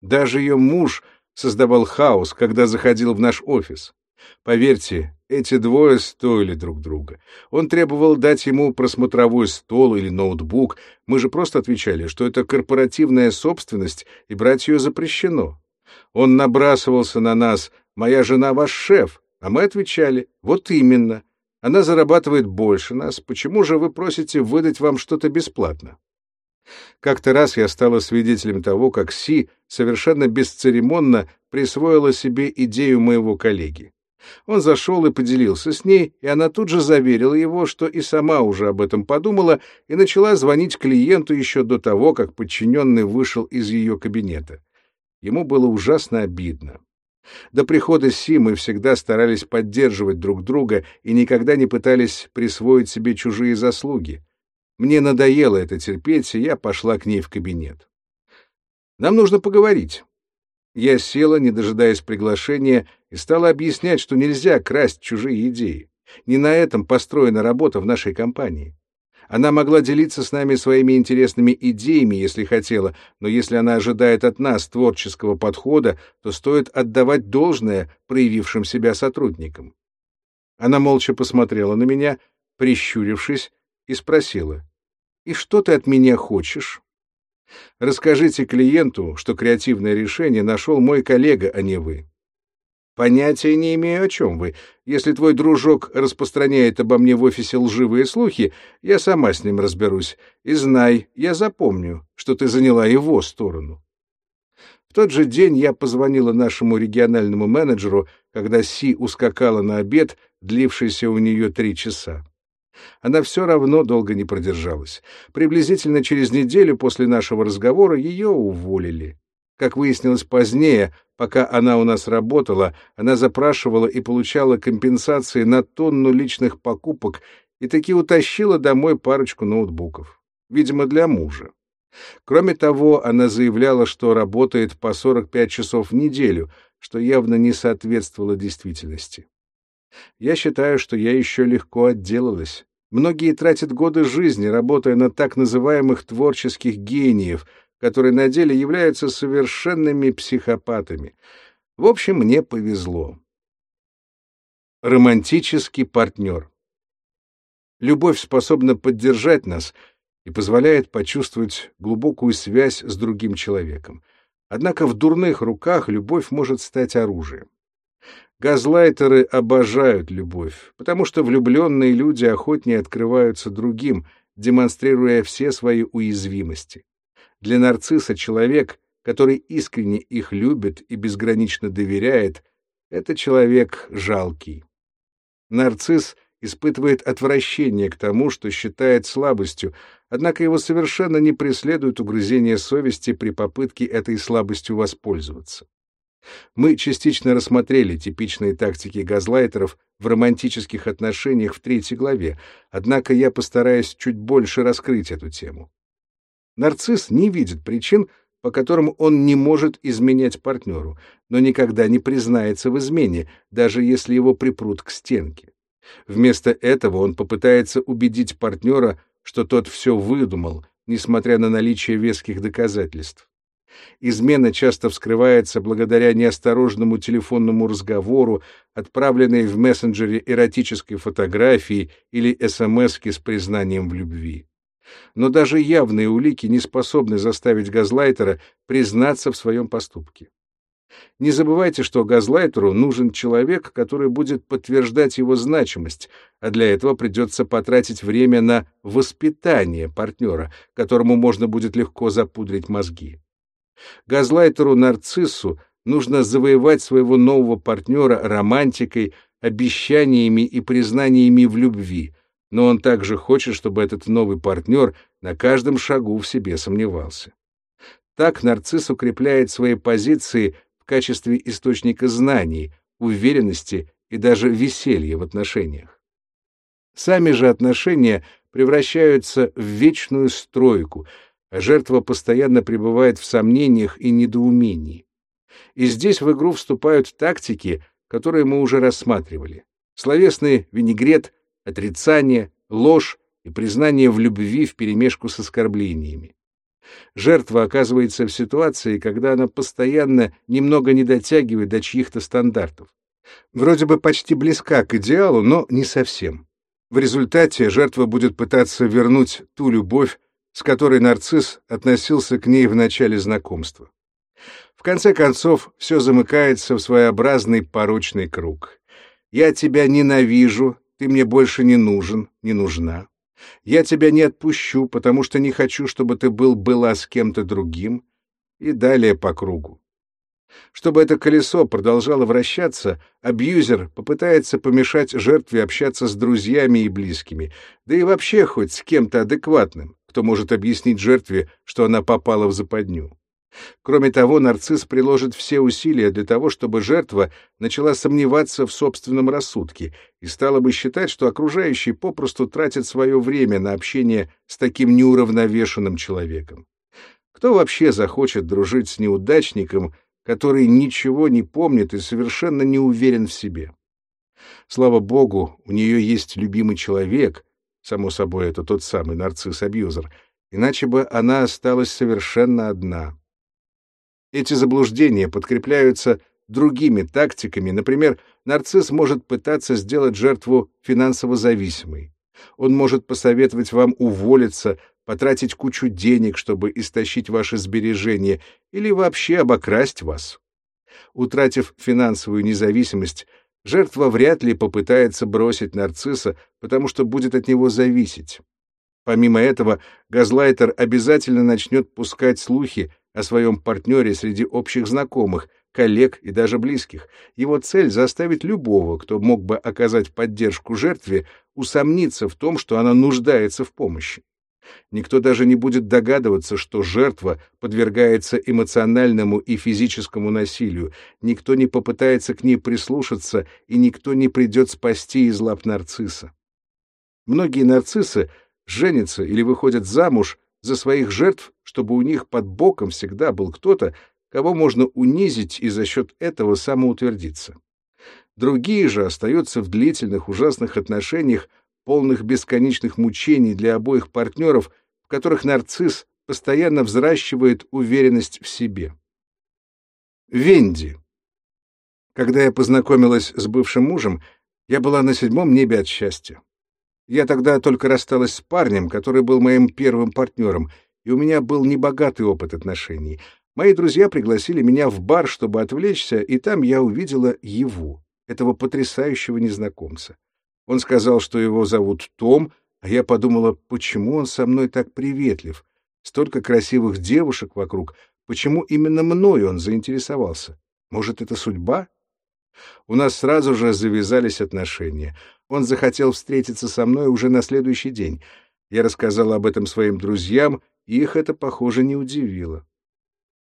Даже ее муж создавал хаос, когда заходил в наш офис. Поверьте, эти двое стоили друг друга. Он требовал дать ему просмотровой стол или ноутбук. Мы же просто отвечали, что это корпоративная собственность, и брать ее запрещено. Он набрасывался на нас «Моя жена ваш шеф», а мы отвечали «Вот именно. Она зарабатывает больше нас. Почему же вы просите выдать вам что-то бесплатно?» Как-то раз я стала свидетелем того, как Си совершенно бесцеремонно присвоила себе идею моего коллеги. Он зашел и поделился с ней, и она тут же заверила его, что и сама уже об этом подумала, и начала звонить клиенту еще до того, как подчиненный вышел из ее кабинета. Ему было ужасно обидно. До прихода Си мы всегда старались поддерживать друг друга и никогда не пытались присвоить себе чужие заслуги. Мне надоело это терпеть, и я пошла к ней в кабинет. «Нам нужно поговорить». Я села, не дожидаясь приглашения, и стала объяснять, что нельзя красть чужие идеи. Не на этом построена работа в нашей компании. Она могла делиться с нами своими интересными идеями, если хотела, но если она ожидает от нас творческого подхода, то стоит отдавать должное проявившим себя сотрудникам. Она молча посмотрела на меня, прищурившись, и спросила, «И что ты от меня хочешь?» «Расскажите клиенту, что креативное решение нашел мой коллега, а не вы». «Понятия не имею, о чем вы. Если твой дружок распространяет обо мне в офисе лживые слухи, я сама с ним разберусь. И знай, я запомню, что ты заняла его сторону». В тот же день я позвонила нашему региональному менеджеру, когда Си ускакала на обед, длившийся у нее три часа. Она все равно долго не продержалась. Приблизительно через неделю после нашего разговора ее уволили. Как выяснилось позднее, пока она у нас работала, она запрашивала и получала компенсации на тонну личных покупок и таки утащила домой парочку ноутбуков. Видимо, для мужа. Кроме того, она заявляла, что работает по 45 часов в неделю, что явно не соответствовало действительности. Я считаю, что я еще легко отделалась. Многие тратят годы жизни, работая на так называемых творческих гениев, которые на деле являются совершенными психопатами. В общем, мне повезло. Романтический партнер. Любовь способна поддержать нас и позволяет почувствовать глубокую связь с другим человеком. Однако в дурных руках любовь может стать оружием. Газлайтеры обожают любовь, потому что влюбленные люди охотнее открываются другим, демонстрируя все свои уязвимости. Для нарцисса человек, который искренне их любит и безгранично доверяет, это человек жалкий. Нарцисс испытывает отвращение к тому, что считает слабостью, однако его совершенно не преследует угрызение совести при попытке этой слабостью воспользоваться. Мы частично рассмотрели типичные тактики газлайтеров в романтических отношениях в третьей главе, однако я постараюсь чуть больше раскрыть эту тему. Нарцисс не видит причин, по которым он не может изменять партнеру, но никогда не признается в измене, даже если его припрут к стенке. Вместо этого он попытается убедить партнера, что тот все выдумал, несмотря на наличие веских доказательств. Измена часто вскрывается благодаря неосторожному телефонному разговору, отправленной в мессенджере эротической фотографии или смс с признанием в любви. Но даже явные улики не способны заставить газлайтера признаться в своем поступке. Не забывайте, что газлайтеру нужен человек, который будет подтверждать его значимость, а для этого придется потратить время на воспитание партнера, которому можно будет легко запудрить мозги. Газлайтеру-нарциссу нужно завоевать своего нового партнера романтикой, обещаниями и признаниями в любви, но он также хочет, чтобы этот новый партнер на каждом шагу в себе сомневался. Так нарцисс укрепляет свои позиции в качестве источника знаний, уверенности и даже веселья в отношениях. Сами же отношения превращаются в вечную стройку — жертва постоянно пребывает в сомнениях и недоумении. И здесь в игру вступают тактики, которые мы уже рассматривали. Словесный винегрет, отрицание, ложь и признание в любви вперемешку с оскорблениями. Жертва оказывается в ситуации, когда она постоянно немного не дотягивает до чьих-то стандартов. Вроде бы почти близка к идеалу, но не совсем. В результате жертва будет пытаться вернуть ту любовь, с которой нарцисс относился к ней в начале знакомства. В конце концов, все замыкается в своеобразный порочный круг. «Я тебя ненавижу, ты мне больше не нужен, не нужна. Я тебя не отпущу, потому что не хочу, чтобы ты был-была с кем-то другим». И далее по кругу. Чтобы это колесо продолжало вращаться, абьюзер попытается помешать жертве общаться с друзьями и близкими, да и вообще хоть с кем-то адекватным, кто может объяснить жертве, что она попала в западню. Кроме того, нарцисс приложит все усилия для того, чтобы жертва начала сомневаться в собственном рассудке и стала бы считать, что окружающие попросту тратят свое время на общение с таким неуравновешенным человеком. Кто вообще захочет дружить с неудачником, который ничего не помнит и совершенно не уверен в себе. Слава богу, у нее есть любимый человек, само собой, это тот самый нарцисс-абьюзер, иначе бы она осталась совершенно одна. Эти заблуждения подкрепляются другими тактиками, например, нарцисс может пытаться сделать жертву финансово зависимой. Он может посоветовать вам уволиться, потратить кучу денег, чтобы истощить ваши сбережения, или вообще обокрасть вас. Утратив финансовую независимость, жертва вряд ли попытается бросить нарцисса, потому что будет от него зависеть. Помимо этого, газлайтер обязательно начнет пускать слухи о своем партнере среди общих знакомых, коллег и даже близких. Его цель — заставить любого, кто мог бы оказать поддержку жертве, усомниться в том, что она нуждается в помощи. Никто даже не будет догадываться, что жертва подвергается эмоциональному и физическому насилию, никто не попытается к ней прислушаться, и никто не придет спасти из лап нарцисса. Многие нарциссы женятся или выходят замуж за своих жертв, чтобы у них под боком всегда был кто-то, кого можно унизить и за счет этого самоутвердиться. Другие же остаются в длительных ужасных отношениях, полных бесконечных мучений для обоих партнеров, в которых нарцисс постоянно взращивает уверенность в себе. Венди. Когда я познакомилась с бывшим мужем, я была на седьмом небе от счастья. Я тогда только рассталась с парнем, который был моим первым партнером, и у меня был небогатый опыт отношений. Мои друзья пригласили меня в бар, чтобы отвлечься, и там я увидела его, этого потрясающего незнакомца. Он сказал, что его зовут Том, а я подумала, почему он со мной так приветлив? Столько красивых девушек вокруг, почему именно мной он заинтересовался? Может, это судьба? У нас сразу же завязались отношения. Он захотел встретиться со мной уже на следующий день. Я рассказал об этом своим друзьям, и их это, похоже, не удивило.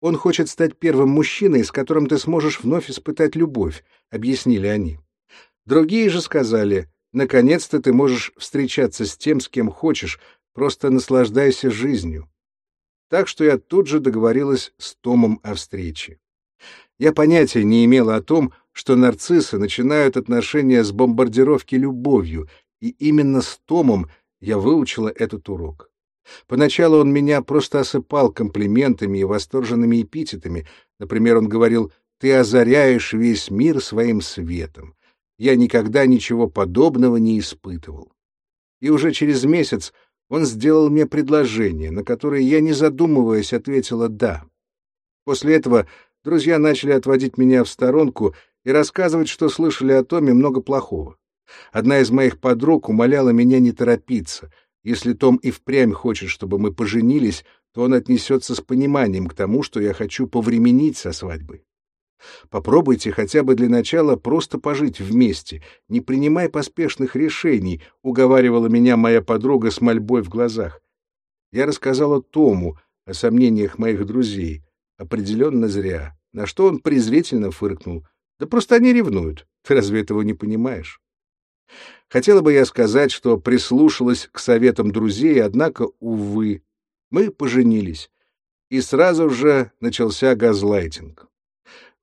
Он хочет стать первым мужчиной, с которым ты сможешь вновь испытать любовь, — объяснили они. Другие же сказали, наконец-то ты можешь встречаться с тем, с кем хочешь, просто наслаждайся жизнью. Так что я тут же договорилась с Томом о встрече. Я понятия не имела о том, что нарциссы начинают отношения с бомбардировки любовью, и именно с Томом я выучила этот урок. Поначалу он меня просто осыпал комплиментами и восторженными эпитетами. Например, он говорил «Ты озаряешь весь мир своим светом». Я никогда ничего подобного не испытывал. И уже через месяц он сделал мне предложение, на которое я, не задумываясь, ответила «да». После этого друзья начали отводить меня в сторонку и рассказывать, что слышали о Томе много плохого. Одна из моих подруг умоляла меня не торопиться — если Том и впрямь хочет, чтобы мы поженились, то он отнесется с пониманием к тому, что я хочу повременить со свадьбой. Попробуйте хотя бы для начала просто пожить вместе, не принимай поспешных решений, уговаривала меня моя подруга с мольбой в глазах. Я рассказала Тому о сомнениях моих друзей, определенно зря, на что он презрительно фыркнул. Да просто они ревнуют, ты разве этого не понимаешь? Хотела бы я сказать, что прислушалась к советам друзей, однако, увы, мы поженились. И сразу же начался газлайтинг.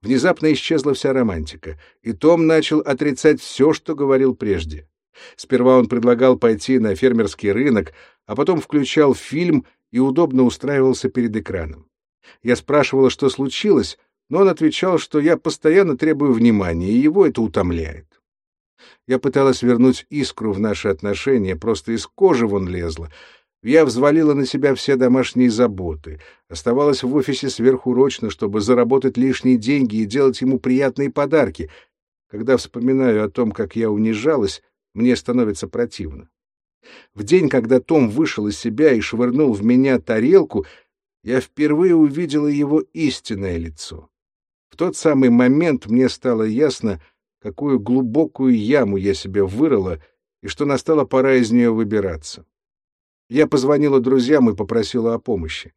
Внезапно исчезла вся романтика, и Том начал отрицать все, что говорил прежде. Сперва он предлагал пойти на фермерский рынок, а потом включал фильм и удобно устраивался перед экраном. Я спрашивала, что случилось, но он отвечал, что я постоянно требую внимания, и его это утомляет. Я пыталась вернуть искру в наши отношения, просто из кожи вон лезла. Я взвалила на себя все домашние заботы, оставалась в офисе сверхурочно, чтобы заработать лишние деньги и делать ему приятные подарки. Когда вспоминаю о том, как я унижалась, мне становится противно. В день, когда Том вышел из себя и швырнул в меня тарелку, я впервые увидела его истинное лицо. В тот самый момент мне стало ясно, какую глубокую яму я себе вырыла и что настала пора из нее выбираться. Я позвонила друзьям и попросила о помощи.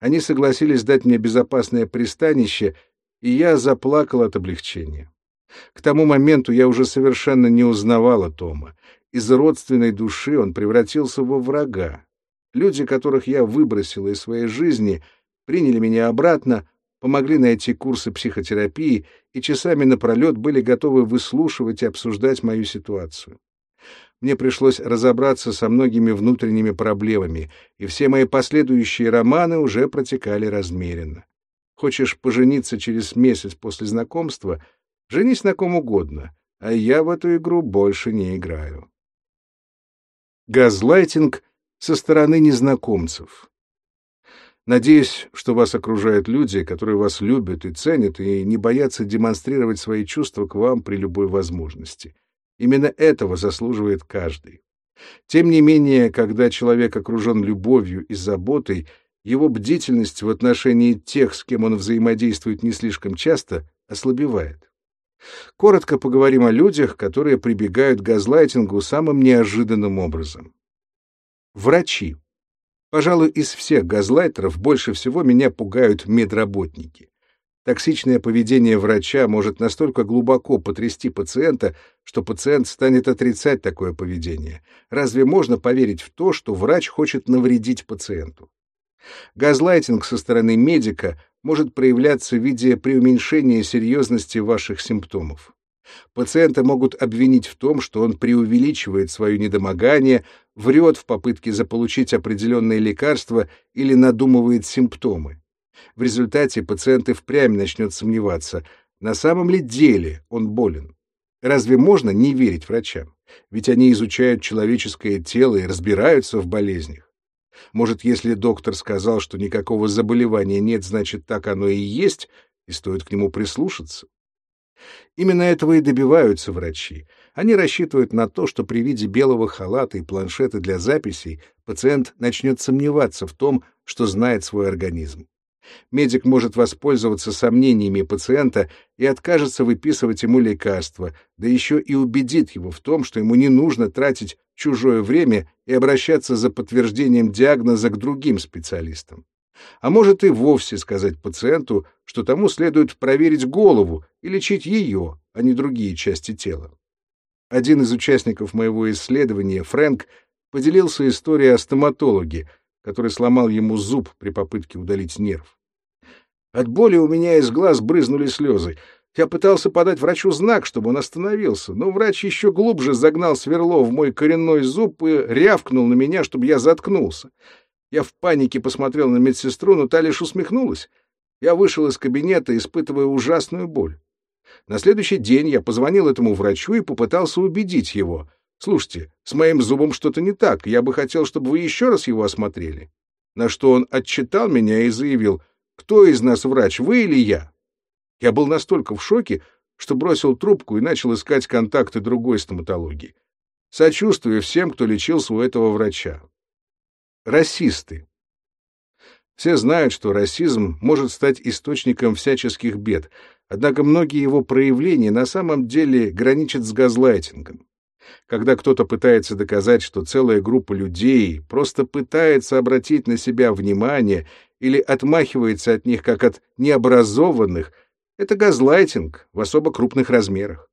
Они согласились дать мне безопасное пристанище, и я заплакал от облегчения. К тому моменту я уже совершенно не узнавала Тома. Из родственной души он превратился во врага. Люди, которых я выбросила из своей жизни, приняли меня обратно, помогли найти курсы психотерапии и часами напролет были готовы выслушивать и обсуждать мою ситуацию. Мне пришлось разобраться со многими внутренними проблемами, и все мои последующие романы уже протекали размеренно. Хочешь пожениться через месяц после знакомства? Женись на ком угодно, а я в эту игру больше не играю. Газлайтинг со стороны незнакомцев. Надеюсь, что вас окружают люди, которые вас любят и ценят, и не боятся демонстрировать свои чувства к вам при любой возможности. Именно этого заслуживает каждый. Тем не менее, когда человек окружен любовью и заботой, его бдительность в отношении тех, с кем он взаимодействует не слишком часто, ослабевает. Коротко поговорим о людях, которые прибегают к газлайтингу самым неожиданным образом. Врачи. Пожалуй, из всех газлайтеров больше всего меня пугают медработники. Токсичное поведение врача может настолько глубоко потрясти пациента, что пациент станет отрицать такое поведение. Разве можно поверить в то, что врач хочет навредить пациенту? Газлайтинг со стороны медика может проявляться в виде преуменьшения серьезности ваших симптомов. Пациента могут обвинить в том, что он преувеличивает свое недомогание, врет в попытке заполучить определенные лекарства или надумывает симптомы. В результате пациент и впрямь начнет сомневаться, на самом ли деле он болен. Разве можно не верить врачам? Ведь они изучают человеческое тело и разбираются в болезнях. Может, если доктор сказал, что никакого заболевания нет, значит, так оно и есть, и стоит к нему прислушаться? Именно этого и добиваются врачи. Они рассчитывают на то, что при виде белого халата и планшета для записей пациент начнет сомневаться в том, что знает свой организм. Медик может воспользоваться сомнениями пациента и откажется выписывать ему лекарства, да еще и убедит его в том, что ему не нужно тратить чужое время и обращаться за подтверждением диагноза к другим специалистам. А может и вовсе сказать пациенту, что тому следует проверить голову и лечить ее, а не другие части тела. Один из участников моего исследования, Фрэнк, поделился историей о стоматологе, который сломал ему зуб при попытке удалить нерв. От боли у меня из глаз брызнули слезы. Я пытался подать врачу знак, чтобы он остановился, но врач еще глубже загнал сверло в мой коренной зуб и рявкнул на меня, чтобы я заткнулся. Я в панике посмотрел на медсестру, но та лишь усмехнулась. Я вышел из кабинета, испытывая ужасную боль. На следующий день я позвонил этому врачу и попытался убедить его. «Слушайте, с моим зубом что-то не так, я бы хотел, чтобы вы еще раз его осмотрели». На что он отчитал меня и заявил, «Кто из нас врач, вы или я?» Я был настолько в шоке, что бросил трубку и начал искать контакты другой стоматологии. Сочувствую всем, кто лечился у этого врача. Расисты. Все знают, что расизм может стать источником всяческих бед, однако многие его проявления на самом деле граничат с газлайтингом. Когда кто-то пытается доказать, что целая группа людей просто пытается обратить на себя внимание или отмахивается от них как от необразованных, это газлайтинг в особо крупных размерах.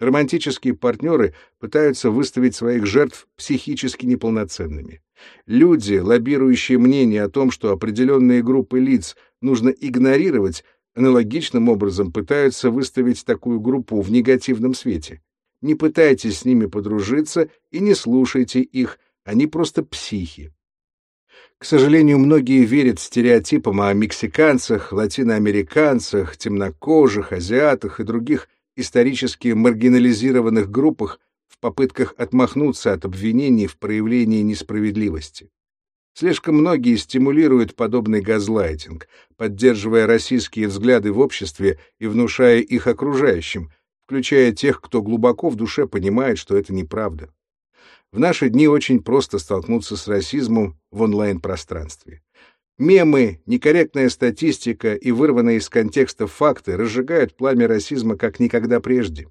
Романтические партнеры пытаются выставить своих жертв психически неполноценными. Люди, лоббирующие мнение о том, что определенные группы лиц нужно игнорировать, аналогичным образом пытаются выставить такую группу в негативном свете. Не пытайтесь с ними подружиться и не слушайте их, они просто психи. К сожалению, многие верят стереотипам о мексиканцах, латиноамериканцах, темнокожих, азиатах и других исторически маргинализированных группах в попытках отмахнуться от обвинений в проявлении несправедливости. Слишком многие стимулируют подобный газлайтинг, поддерживая российские взгляды в обществе и внушая их окружающим, включая тех, кто глубоко в душе понимает, что это неправда. В наши дни очень просто столкнуться с расизмом в онлайн-пространстве. Мемы, некорректная статистика и вырванные из контекста факты разжигают пламя расизма как никогда прежде.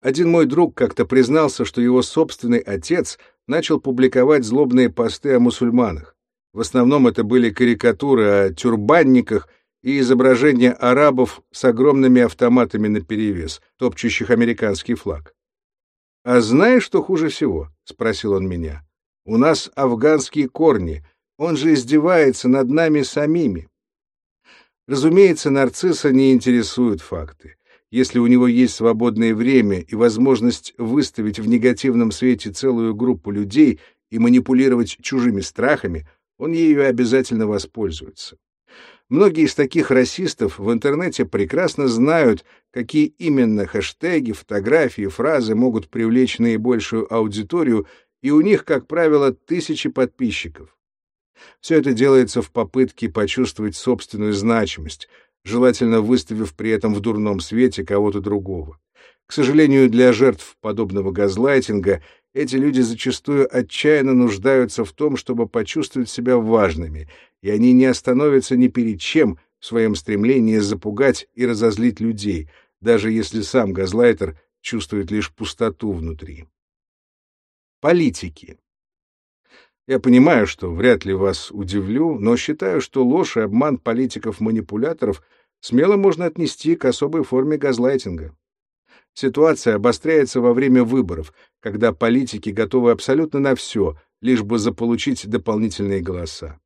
Один мой друг как-то признался, что его собственный отец начал публиковать злобные посты о мусульманах. В основном это были карикатуры о тюрбанниках и изображения арабов с огромными автоматами наперевес, топчущих американский флаг. «А знаешь, что хуже всего?» — спросил он меня. «У нас афганские корни. Он же издевается над нами самими». Разумеется, нарцисса не интересуют факты. Если у него есть свободное время и возможность выставить в негативном свете целую группу людей и манипулировать чужими страхами, он ею обязательно воспользуется. Многие из таких расистов в интернете прекрасно знают, какие именно хэштеги, фотографии, фразы могут привлечь наибольшую аудиторию, и у них, как правило, тысячи подписчиков. Все это делается в попытке почувствовать собственную значимость, желательно выставив при этом в дурном свете кого-то другого. К сожалению, для жертв подобного газлайтинга эти люди зачастую отчаянно нуждаются в том, чтобы почувствовать себя важными, и они не остановятся ни перед чем в своем стремлении запугать и разозлить людей, даже если сам газлайтер чувствует лишь пустоту внутри. Политики. Я понимаю, что вряд ли вас удивлю, но считаю, что ложь и обман политиков-манипуляторов смело можно отнести к особой форме газлайтинга. Ситуация обостряется во время выборов, когда политики готовы абсолютно на все, лишь бы заполучить дополнительные голоса.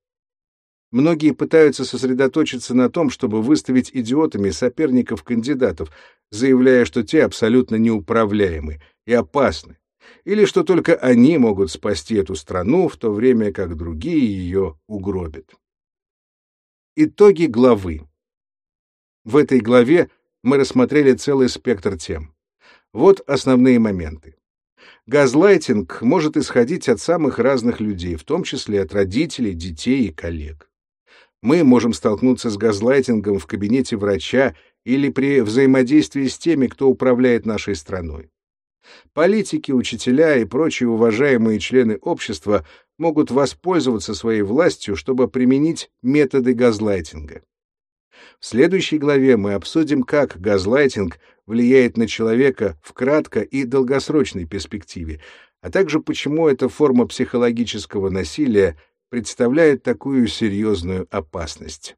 Многие пытаются сосредоточиться на том, чтобы выставить идиотами соперников-кандидатов, заявляя, что те абсолютно неуправляемы и опасны, или что только они могут спасти эту страну, в то время как другие ее угробят. Итоги главы. В этой главе мы рассмотрели целый спектр тем. Вот основные моменты. Газлайтинг может исходить от самых разных людей, в том числе от родителей, детей и коллег. Мы можем столкнуться с газлайтингом в кабинете врача или при взаимодействии с теми, кто управляет нашей страной. Политики, учителя и прочие уважаемые члены общества могут воспользоваться своей властью, чтобы применить методы газлайтинга. В следующей главе мы обсудим, как газлайтинг влияет на человека в кратко и долгосрочной перспективе, а также почему эта форма психологического насилия представляет такую серьезную опасность.